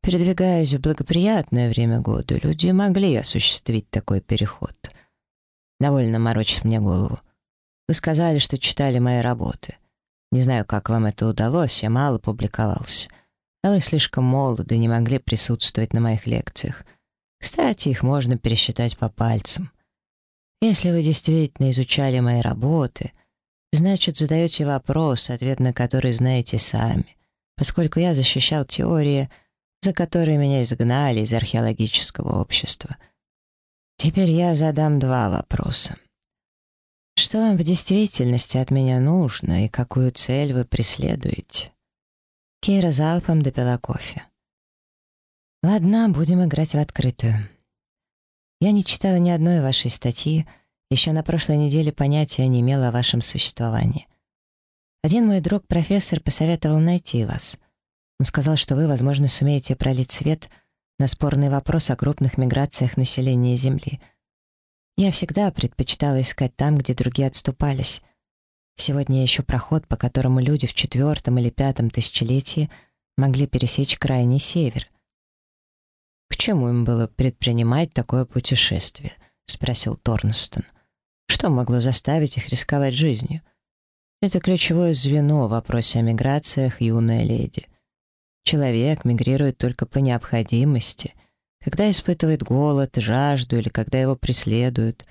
Передвигаясь в благоприятное время года, люди могли осуществить такой переход. Довольно морочит мне голову. Вы сказали, что читали мои работы. Не знаю, как вам это удалось, я мало публиковался. А вы слишком молоды, не могли присутствовать на моих лекциях — кстати, их можно пересчитать по пальцам. Если вы действительно изучали мои работы, значит, задаете вопрос, ответ на который знаете сами, поскольку я защищал теории, за которые меня изгнали из археологического общества. Теперь я задам два вопроса. Что вам в действительности от меня нужно и какую цель вы преследуете? Кейра залпом допила кофе. Ладно, будем играть в открытую. Я не читала ни одной вашей статьи, еще на прошлой неделе понятия не имела о вашем существовании. Один мой друг-профессор посоветовал найти вас. Он сказал, что вы, возможно, сумеете пролить свет на спорный вопрос о крупных миграциях населения Земли. Я всегда предпочитала искать там, где другие отступались. Сегодня я ищу проход, по которому люди в четвертом или пятом тысячелетии могли пересечь крайний север — «К чему им было предпринимать такое путешествие?» — спросил Торнстон. «Что могло заставить их рисковать жизнью?» Это ключевое звено в вопросе о миграциях, юная леди. Человек мигрирует только по необходимости, когда испытывает голод, жажду или когда его преследуют.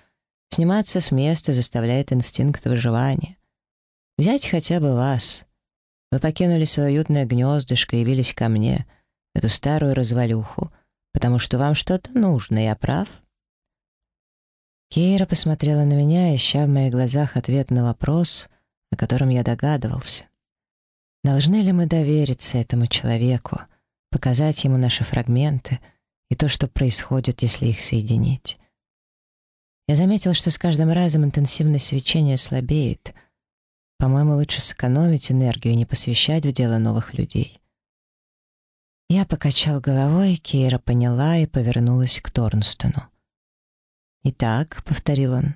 Сниматься с места заставляет инстинкт выживания. Взять хотя бы вас. Вы покинули свое уютное гнездышко и явились ко мне, эту старую развалюху, потому что вам что-то нужно, я прав?» Кейра посмотрела на меня, ища в моих глазах ответ на вопрос, о котором я догадывался. Должны ли мы довериться этому человеку, показать ему наши фрагменты и то, что происходит, если их соединить? Я заметил, что с каждым разом интенсивность свечения слабеет. По-моему, лучше сэкономить энергию и не посвящать в дело новых людей. Я покачал головой, Кейра поняла и повернулась к Торнстону. «Итак», — повторил он,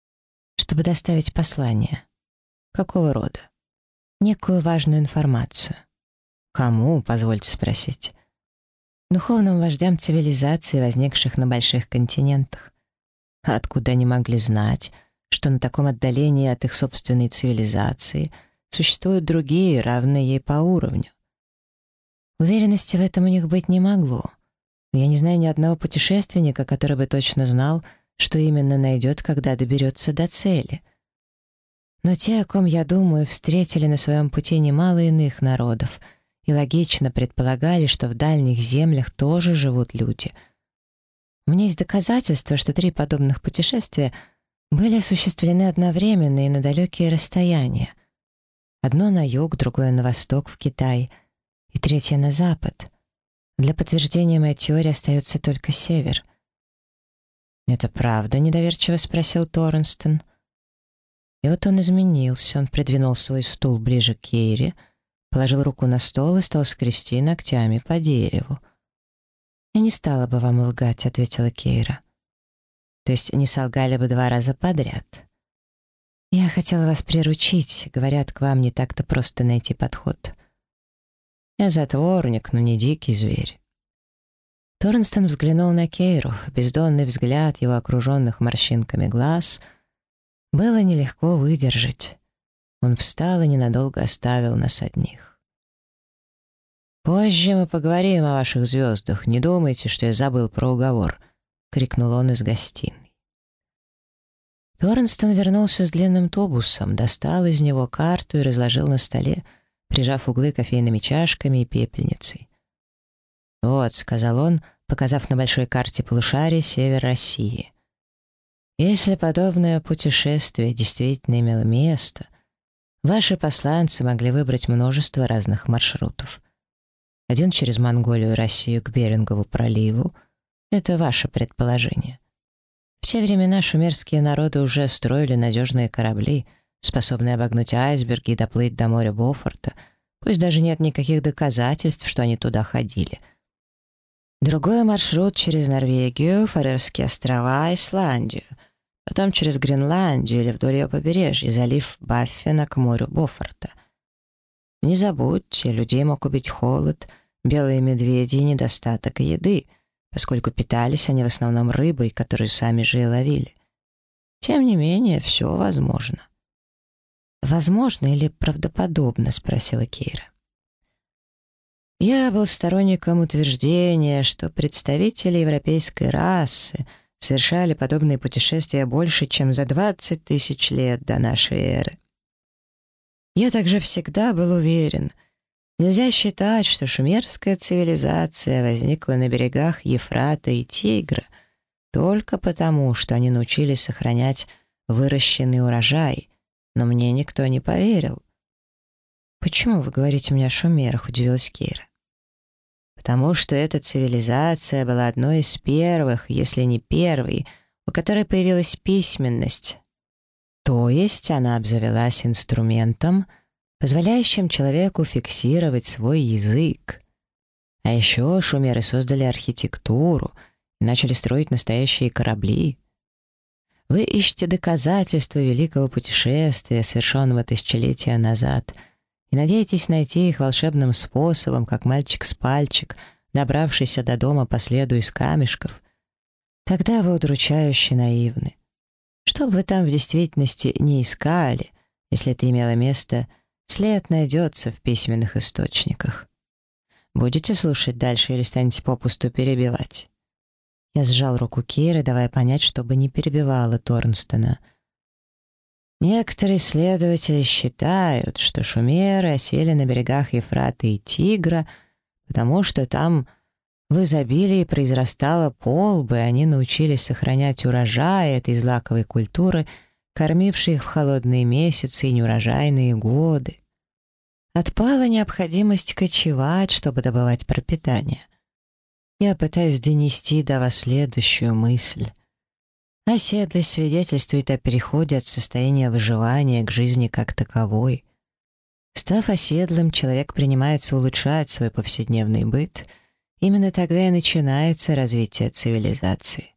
— «чтобы доставить послание. Какого рода?» «Некую важную информацию». «Кому?» — позвольте спросить. «Духовным вождям цивилизаций, возникших на больших континентах. А откуда они могли знать, что на таком отдалении от их собственной цивилизации существуют другие, равные ей по уровню? Уверенности в этом у них быть не могло. Я не знаю ни одного путешественника, который бы точно знал, что именно найдет, когда доберется до цели. Но те, о ком я думаю, встретили на своем пути немало иных народов и логично предполагали, что в дальних землях тоже живут люди. У меня есть доказательства, что три подобных путешествия были осуществлены одновременно и на далекие расстояния. Одно на юг, другое на восток, в Китай, и третье на запад. Для подтверждения моей теории остается только север — «Это правда?» — недоверчиво спросил Торренстон. И вот он изменился, он придвинул свой стул ближе к Кейре, положил руку на стол и стал скрести ногтями по дереву. «Я не стала бы вам лгать», — ответила Кейра. «То есть не солгали бы два раза подряд?» «Я хотела вас приручить. Говорят, к вам не так-то просто найти подход». «Я затворник, но не дикий зверь. Торнстон взглянул на Кейру. Бездонный взгляд его окруженных морщинками глаз было нелегко выдержать. Он встал и ненадолго оставил нас одних. «Позже мы поговорим о ваших звездах. Не думайте, что я забыл про уговор», — крикнул он из гостиной. Торнстон вернулся с длинным тубусом, достал из него карту и разложил на столе, прижав углы кофейными чашками и пепельницей. «Вот», — сказал он, показав на большой карте полушария север России. «Если подобное путешествие действительно имело место, ваши посланцы могли выбрать множество разных маршрутов. Один через Монголию и Россию к Берингову проливу — это ваше предположение. В те времена шумерские народы уже строили надежные корабли, способные обогнуть айсберги и доплыть до моря Бофорта, пусть даже нет никаких доказательств, что они туда ходили — Другой маршрут через Норвегию, Фарерские острова, Исландию. Потом через Гренландию или вдоль ее побережья, залив Баффина к морю Бофорта. Не забудьте, людей мог убить холод, белые медведи и недостаток еды, поскольку питались они в основном рыбой, которую сами же и ловили. Тем не менее, все возможно. «Возможно или правдоподобно?» — спросила Кейра. Я был сторонником утверждения, что представители европейской расы совершали подобные путешествия больше, чем за 20 тысяч лет до нашей эры. Я также всегда был уверен, нельзя считать, что шумерская цивилизация возникла на берегах Ефрата и Тигра только потому, что они научились сохранять выращенный урожай, но мне никто не поверил. «Почему вы говорите мне о шумерах?» — удивилась Кейра потому что эта цивилизация была одной из первых, если не первой, у которой появилась письменность. То есть она обзавелась инструментом, позволяющим человеку фиксировать свой язык. А еще шумеры создали архитектуру и начали строить настоящие корабли. Вы ищете доказательства великого путешествия, совершенного тысячелетия назад — и надеетесь найти их волшебным способом, как мальчик с пальчик, добравшийся до дома по следу из камешков, тогда вы удручающе наивны. Что бы вы там в действительности не искали, если это имело место, след найдется в письменных источниках. Будете слушать дальше или станете попусту перебивать? Я сжал руку Кейры, давая понять, чтобы не перебивала Торнстона. Некоторые исследователи считают, что шумеры осели на берегах Ефрата и Тигра, потому что там в изобилии произрастала полбы, и они научились сохранять урожай этой злаковой культуры, кормившей их в холодные месяцы и неурожайные годы. Отпала необходимость кочевать, чтобы добывать пропитание. Я пытаюсь донести до вас следующую мысль. Оседлость свидетельствует о переходе от состояния выживания к жизни как таковой. Став оседлым, человек принимается улучшать свой повседневный быт. Именно тогда и начинается развитие цивилизации.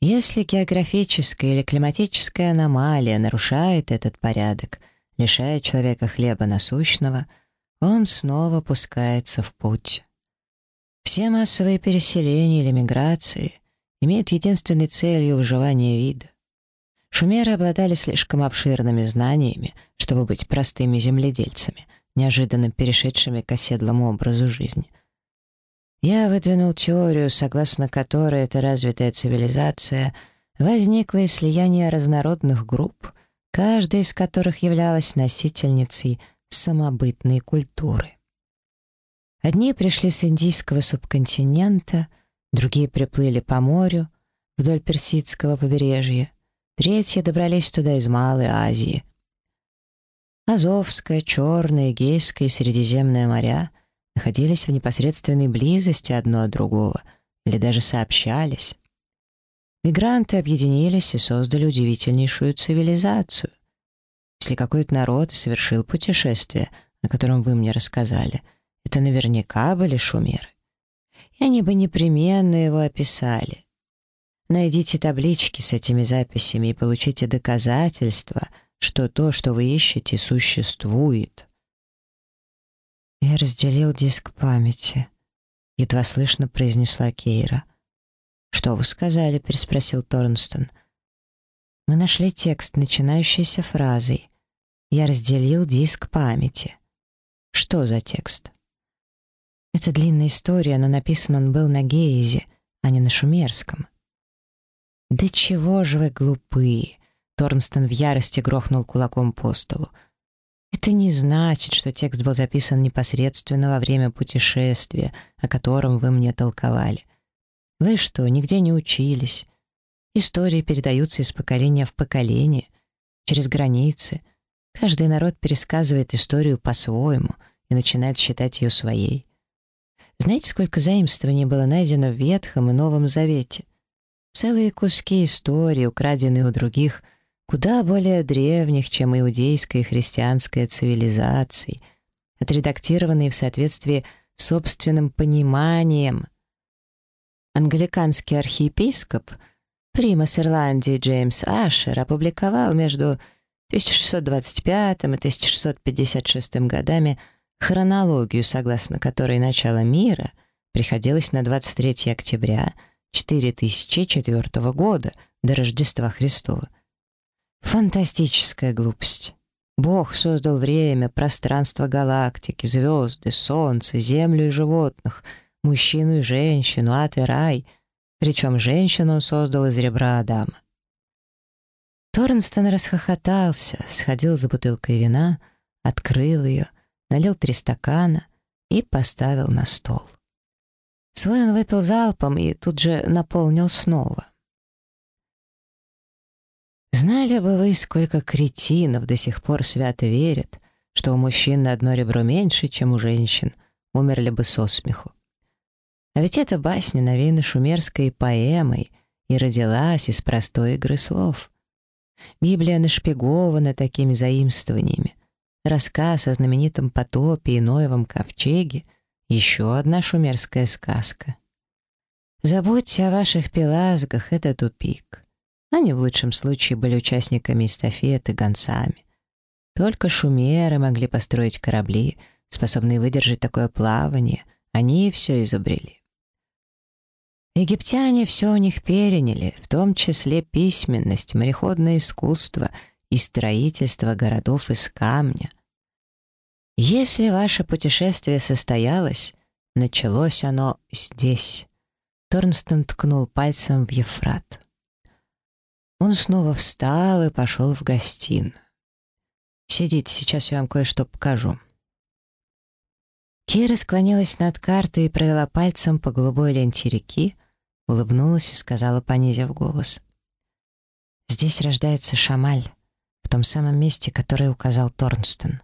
Если географическая или климатическая аномалия нарушает этот порядок, лишая человека хлеба насущного, он снова пускается в путь. Все массовые переселения или миграции имеют единственной целью выживание вида. Шумеры обладали слишком обширными знаниями, чтобы быть простыми земледельцами, неожиданно перешедшими к оседлому образу жизни. Я выдвинул теорию, согласно которой эта развитая цивилизация возникла из слияния разнородных групп, каждая из которых являлась носительницей самобытной культуры. Одни пришли с индийского субконтинента, другие приплыли по морю вдоль Персидского побережья, третьи добрались туда из Малой Азии. Азовское, Черное, Эгейское и Средиземное моря находились в непосредственной близости одно от другого или даже сообщались. Мигранты объединились и создали удивительнейшую цивилизацию. Если какой-то народ совершил путешествие, о котором вы мне рассказали — это наверняка были шумеры. И они бы непременно его описали. Найдите таблички с этими записями и получите доказательства, что то, что вы ищете, существует. Я разделил диск памяти. Едва слышно произнесла Кейра. «Что вы сказали?» — переспросил Торнстон. «Мы нашли текст, начинающийся фразой. Я разделил диск памяти». «Что за текст?» Это длинная история, но написан он был на гейзе, а не на шумерском. «Да чего же вы глупые!» Торнстон в ярости грохнул кулаком по столу. «Это не значит, что текст был записан непосредственно во время путешествия, о котором вы мне толковали. Вы что, нигде не учились? Истории передаются из поколения в поколение, через границы. Каждый народ пересказывает историю по-своему и начинает считать ее своей. Знаете, сколько заимствований было найдено в Ветхом и Новом Завете? Целые куски истории, украденные у других, куда более древних, чем иудейская и христианская цивилизации, отредактированные в соответствии с собственным пониманием. Англиканский архиепископ, примас Ирландии Джеймс Ашер, опубликовал между 1625 и 1656 годами хронологию, согласно которой начало мира приходилось на 23 октября 4004 года до Рождества Христова. Фантастическая глупость. Бог создал время, пространство галактики, звезды, солнце, землю и животных, мужчину и женщину, ад и рай. Причем женщину он создал из ребра Адама. Торнстон расхохотался, сходил за бутылкой вина, открыл ее — налил три стакана и поставил на стол. Свой он выпил залпом и тут же наполнил снова. Знали бы вы, сколько кретинов до сих пор свято верят, что у мужчин на одно ребро меньше, чем у женщин, умерли бы со смеху. А ведь эта басня навеяна шумерской поэмой и родилась из простой игры слов. Библия нашпигована такими заимствованиями, Рассказ о знаменитом потопе и Ноевом ковчеге — еще одна шумерская сказка. Забудьте о ваших пелазгах, это тупик. Они в лучшем случае были участниками эстафеты, гонцами. Только шумеры могли построить корабли, способные выдержать такое плавание. Они все изобрели. Египтяне все у них переняли, в том числе письменность, мореходное искусство — и строительство городов из камня. Если ваше путешествие состоялось, началось оно здесь. Торнстон ткнул пальцем в Ефрат. Он снова встал и пошел в гостиную. «Сидите, сейчас я вам кое-что покажу». Кира склонилась над картой и провела пальцем по голубой ленте реки, улыбнулась и сказала, понизив голос. «Здесь рождается Шамаль, том самом месте, которое указал Торнстон.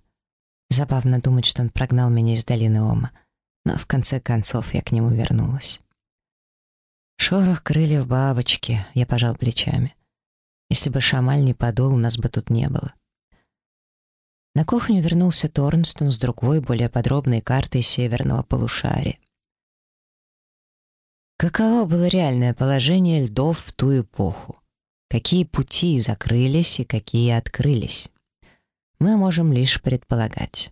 Забавно думать, что он прогнал меня из долины Ома, но в конце концов я к нему вернулась». Шорох крыльев бабочки, я пожал плечами. Если бы Шамаль не подул, нас бы тут не было. На кухню вернулся Торнстон с другой, более подробной картой северного полушария. Каково было реальное положение льдов в ту эпоху? Какие пути закрылись и какие открылись? Мы можем лишь предполагать.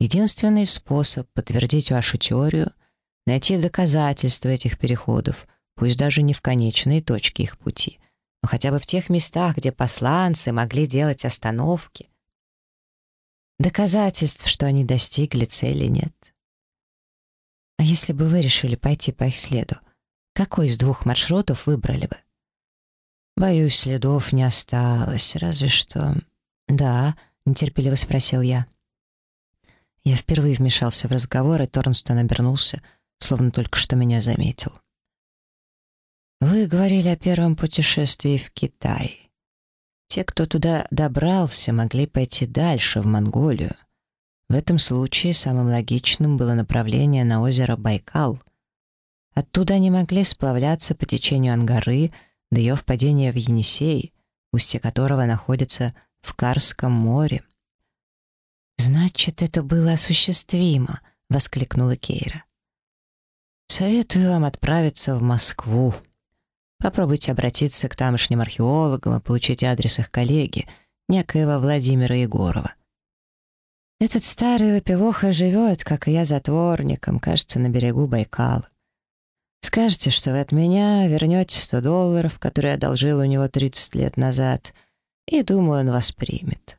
Единственный способ подтвердить вашу теорию — найти доказательства этих переходов, пусть даже не в конечной точке их пути, но хотя бы в тех местах, где посланцы могли делать остановки. Доказательств, что они достигли цели, нет. А если бы вы решили пойти по их следу, какой из двух маршрутов выбрали бы? Боюсь, следов не осталось, разве что... Да, нетерпеливо спросил я. Я впервые вмешался в разговор, и Торнстон обернулся, словно только что меня заметил. Вы говорили о первом путешествии в Китай. Те, кто туда добрался, могли пойти дальше, в Монголию. В этом случае самым логичным было направление на озеро Байкал. Оттуда они могли сплавляться по течению Ангары до ее впадения в Енисей, устье которого находится в Карском море. «Значит, это было осуществимо», — воскликнула Кейра. «Советую вам отправиться в Москву. Попробуйте обратиться к тамошним археологам и получить адрес их коллеги, некоего Владимира Егорова. Этот старый выпивоха живет, как и я, затворником, кажется, на берегу Байкала. Скажете, что вы от меня вернете 100 долларов, которые я одолжил у него 30 лет назад, и, думаю, он вас примет.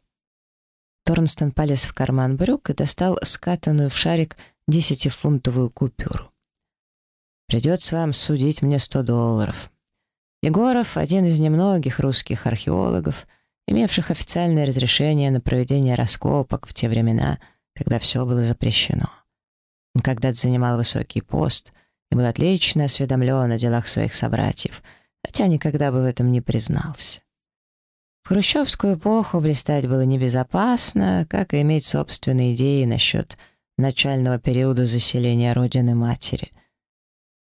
Торнстон полез в карман брюк и достал скатанную в шарик десятифунтовую купюру. «Придется вам судить мне 100 долларов». Егоров — один из немногих русских археологов — имевших официальное разрешение на проведение раскопок в те времена, когда все было запрещено. Он когда-то занимал высокий пост и был отлично осведомлен о делах своих собратьев, хотя никогда бы в этом не признался. В хрущевскую эпоху блистать было небезопасно, как и иметь собственные идеи насчет начального периода заселения родины матери.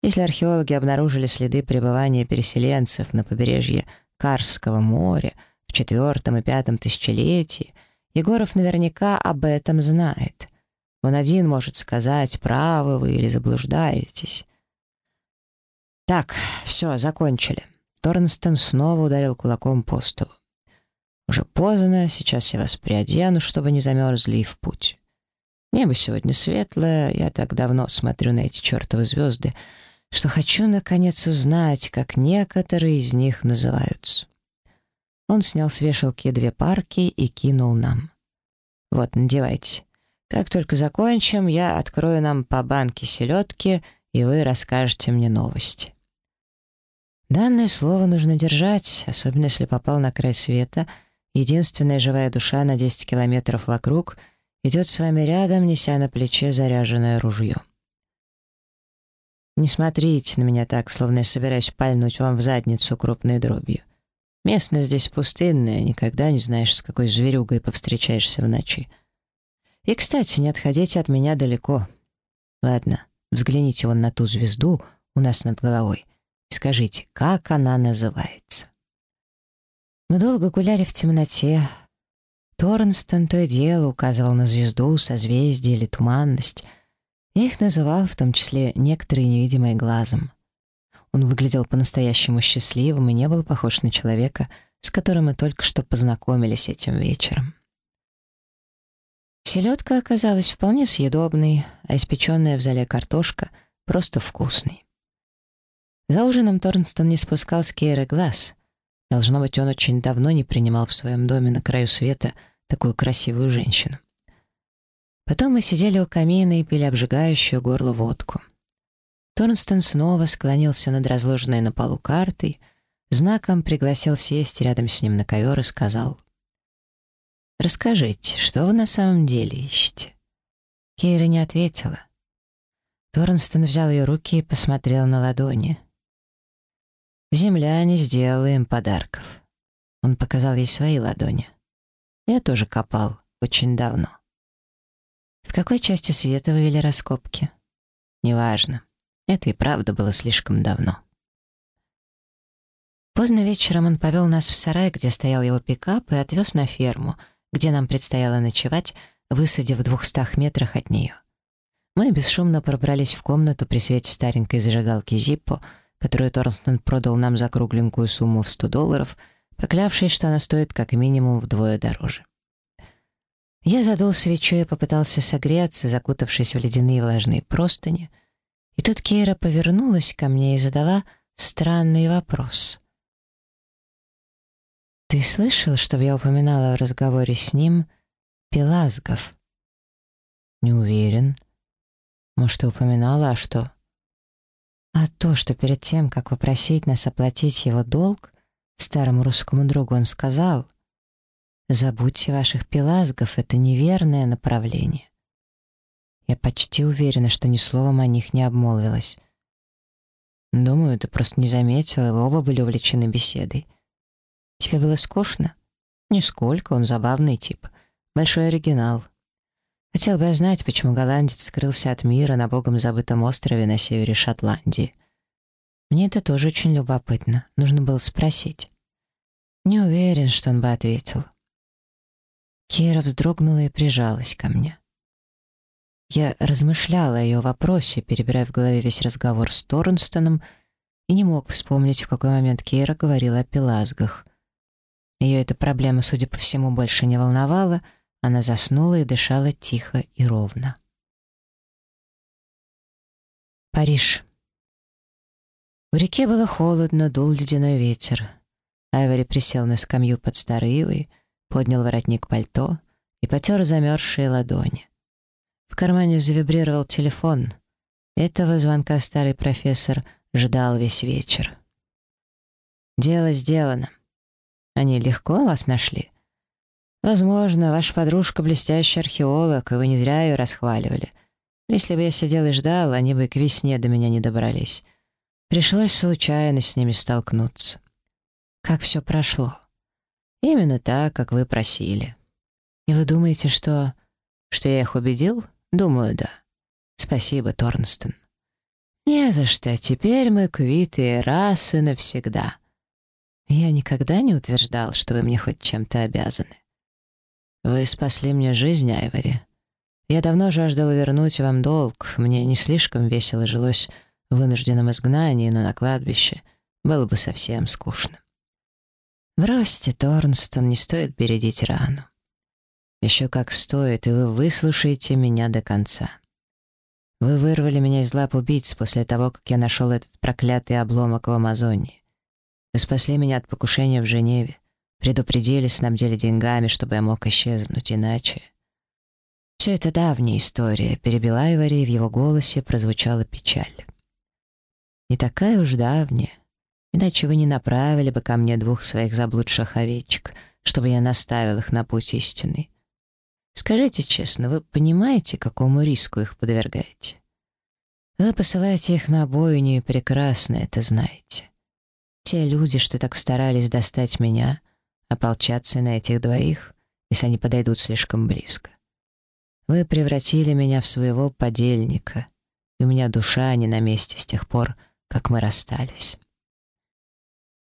Если археологи обнаружили следы пребывания переселенцев на побережье Карского моря — в четвертом и пятом тысячелетии, Егоров наверняка об этом знает. Он один может сказать, правы вы или заблуждаетесь. Так, все, закончили. Торнстон снова ударил кулаком по столу. Уже поздно, сейчас я вас приодену, чтобы не замерзли и в путь. Небо сегодня светлое, я так давно смотрю на эти чертовы звезды, что хочу, наконец, узнать, как некоторые из них называются. Он снял с вешалки две парки и кинул нам. «Вот, надевайте. Как только закончим, я открою нам по банке селедки, и вы расскажете мне новости». Данное слово нужно держать, особенно если попал на край света, единственная живая душа на 10 километров вокруг идет с вами рядом, неся на плече заряженное ружье. Не смотрите на меня так, словно я собираюсь пальнуть вам в задницу крупной дробью. Местность здесь пустынная, никогда не знаешь, с какой зверюгой повстречаешься в ночи. И, кстати, не отходите от меня далеко. Ладно, взгляните вон на ту звезду у нас над головой скажите, как она называется. Мы долго гуляли в темноте. Торнстон то и дело указывал на звезду, созвездие или туманность. Я их называл, в том числе некоторые невидимые глазом. Он выглядел по-настоящему счастливым и не был похож на человека, с которым мы только что познакомились этим вечером. Селедка оказалась вполне съедобной, а испеченная в зале картошка — просто вкусной. За ужином Торнстон не спускал с Кейры глаз. Должно быть, он очень давно не принимал в своем доме на краю света такую красивую женщину. Потом мы сидели у камина и пили обжигающую горло водку. Торнстон снова склонился над разложенной на полу картой, знаком пригласил сесть рядом с ним на ковер и сказал «Расскажите, что вы на самом деле ищете?» Кейра не ответила. Торнстон взял ее руки и посмотрел на ладони. «Земля не сделала им подарков». Он показал ей свои ладони. «Я тоже копал очень давно». «В какой части света вы вели раскопки?» «Неважно. Это и правда было слишком давно». Поздно вечером он повел нас в сарай, где стоял его пикап, и отвез на ферму, где нам предстояло ночевать, высадив в двухстах метрах от нее. Мы бесшумно пробрались в комнату при свете старенькой зажигалки Зиппо, которую Торнстон продал нам за кругленькую сумму в 100 долларов, поклявшись, что она стоит как минимум вдвое дороже. Я задул свечу и попытался согреться, закутавшись в ледяные влажные простыни, и тут Кейра повернулась ко мне и задала странный вопрос. «Ты слышал, чтобы я упоминала в разговоре с ним Пелазгов?» «Не уверен», может, ты упоминала, а что? А то, что перед тем, как попросить нас оплатить его долг, старому русскому другу он сказал, «Забудьте ваших пелазгов, это неверное направление». Я почти уверена, что ни словом о них не обмолвилась. Думаю, ты просто не заметила, вы оба были увлечены беседой. Тебе было скучно? Нисколько, он забавный тип. Большой оригинал. Хотел бы я знать, почему голландец скрылся от мира на богом забытом острове на севере Шотландии. Мне это тоже очень любопытно. Нужно было спросить. Не уверен, что он бы ответил. Кира вздрогнула и прижалась ко мне. Я размышляла о ее вопросе, перебирая в голове весь разговор с Торнстоном, и не мог вспомнить, в какой момент Кира говорила о пелазгах. Ее эта проблема, судя по всему, больше не волновала — она заснула и дышала тихо и ровно. Париж. У реки было холодно, дул ледяной ветер. Айвори присел на скамью под старой ивой, поднял воротник пальто и потер замерзшие ладони. В кармане завибрировал телефон. Этого звонка старый профессор ждал весь вечер. «Дело сделано. Они легко вас нашли?» Возможно, ваша подружка блестящий археолог, и вы не зря ее расхваливали. Если бы я сидел и ждал, они бы к весне до меня не добрались. Пришлось случайно с ними столкнуться. Как все прошло? Именно так, как вы просили. И вы думаете, что... Что я их убедил? Думаю, да. Спасибо, Торнстон. Не за что. Теперь мы квиты раз и навсегда. Я никогда не утверждал, что вы мне хоть чем-то обязаны. «Вы спасли мне жизнь, Айвори. Я давно жаждал вернуть вам долг. Мне не слишком весело жилось в вынужденном изгнании, но на кладбище было бы совсем скучно. Бросьте, Торнстон, не стоит бередить рану. Еще как стоит, и вы выслушаете меня до конца. Вы вырвали меня из лап убийц после того, как я нашел этот проклятый обломок в Амазонии. Вы спасли меня от покушения в Женеве. Предупредили, снабдили деньгами, чтобы я мог исчезнуть, иначе... Все это давняя история, перебила Ивари, и в его голосе прозвучала печаль. Не такая уж давняя, иначе вы не направили бы ко мне двух своих заблудших овечек, чтобы я наставил их на путь истины. Скажите честно, вы понимаете, какому риску их подвергаете? Вы посылаете их на бойню и прекрасно это знаете. Те люди, что так старались достать меня, ополчаться на этих двоих, если они подойдут слишком близко. Вы превратили меня в своего подельника, и у меня душа не на месте с тех пор, как мы расстались.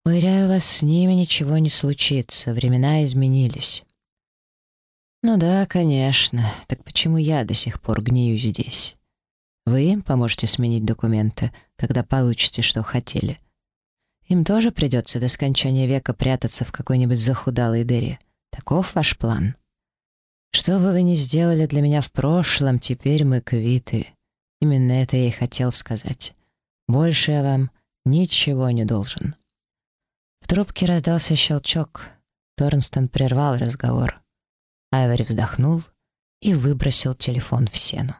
Уверяю вас, с ними ничего не случится, времена изменились. Ну да, конечно, так почему я до сих пор гнию здесь? Вы поможете сменить документы, когда получите, что хотели — им тоже придется до скончания века прятаться в какой-нибудь захудалой дыре. Таков ваш план. Что бы вы ни сделали для меня в прошлом, теперь мы квиты. Именно это я и хотел сказать. Больше я вам ничего не должен. В трубке раздался щелчок. Торнстон прервал разговор. Айвори вздохнул и выбросил телефон в сену.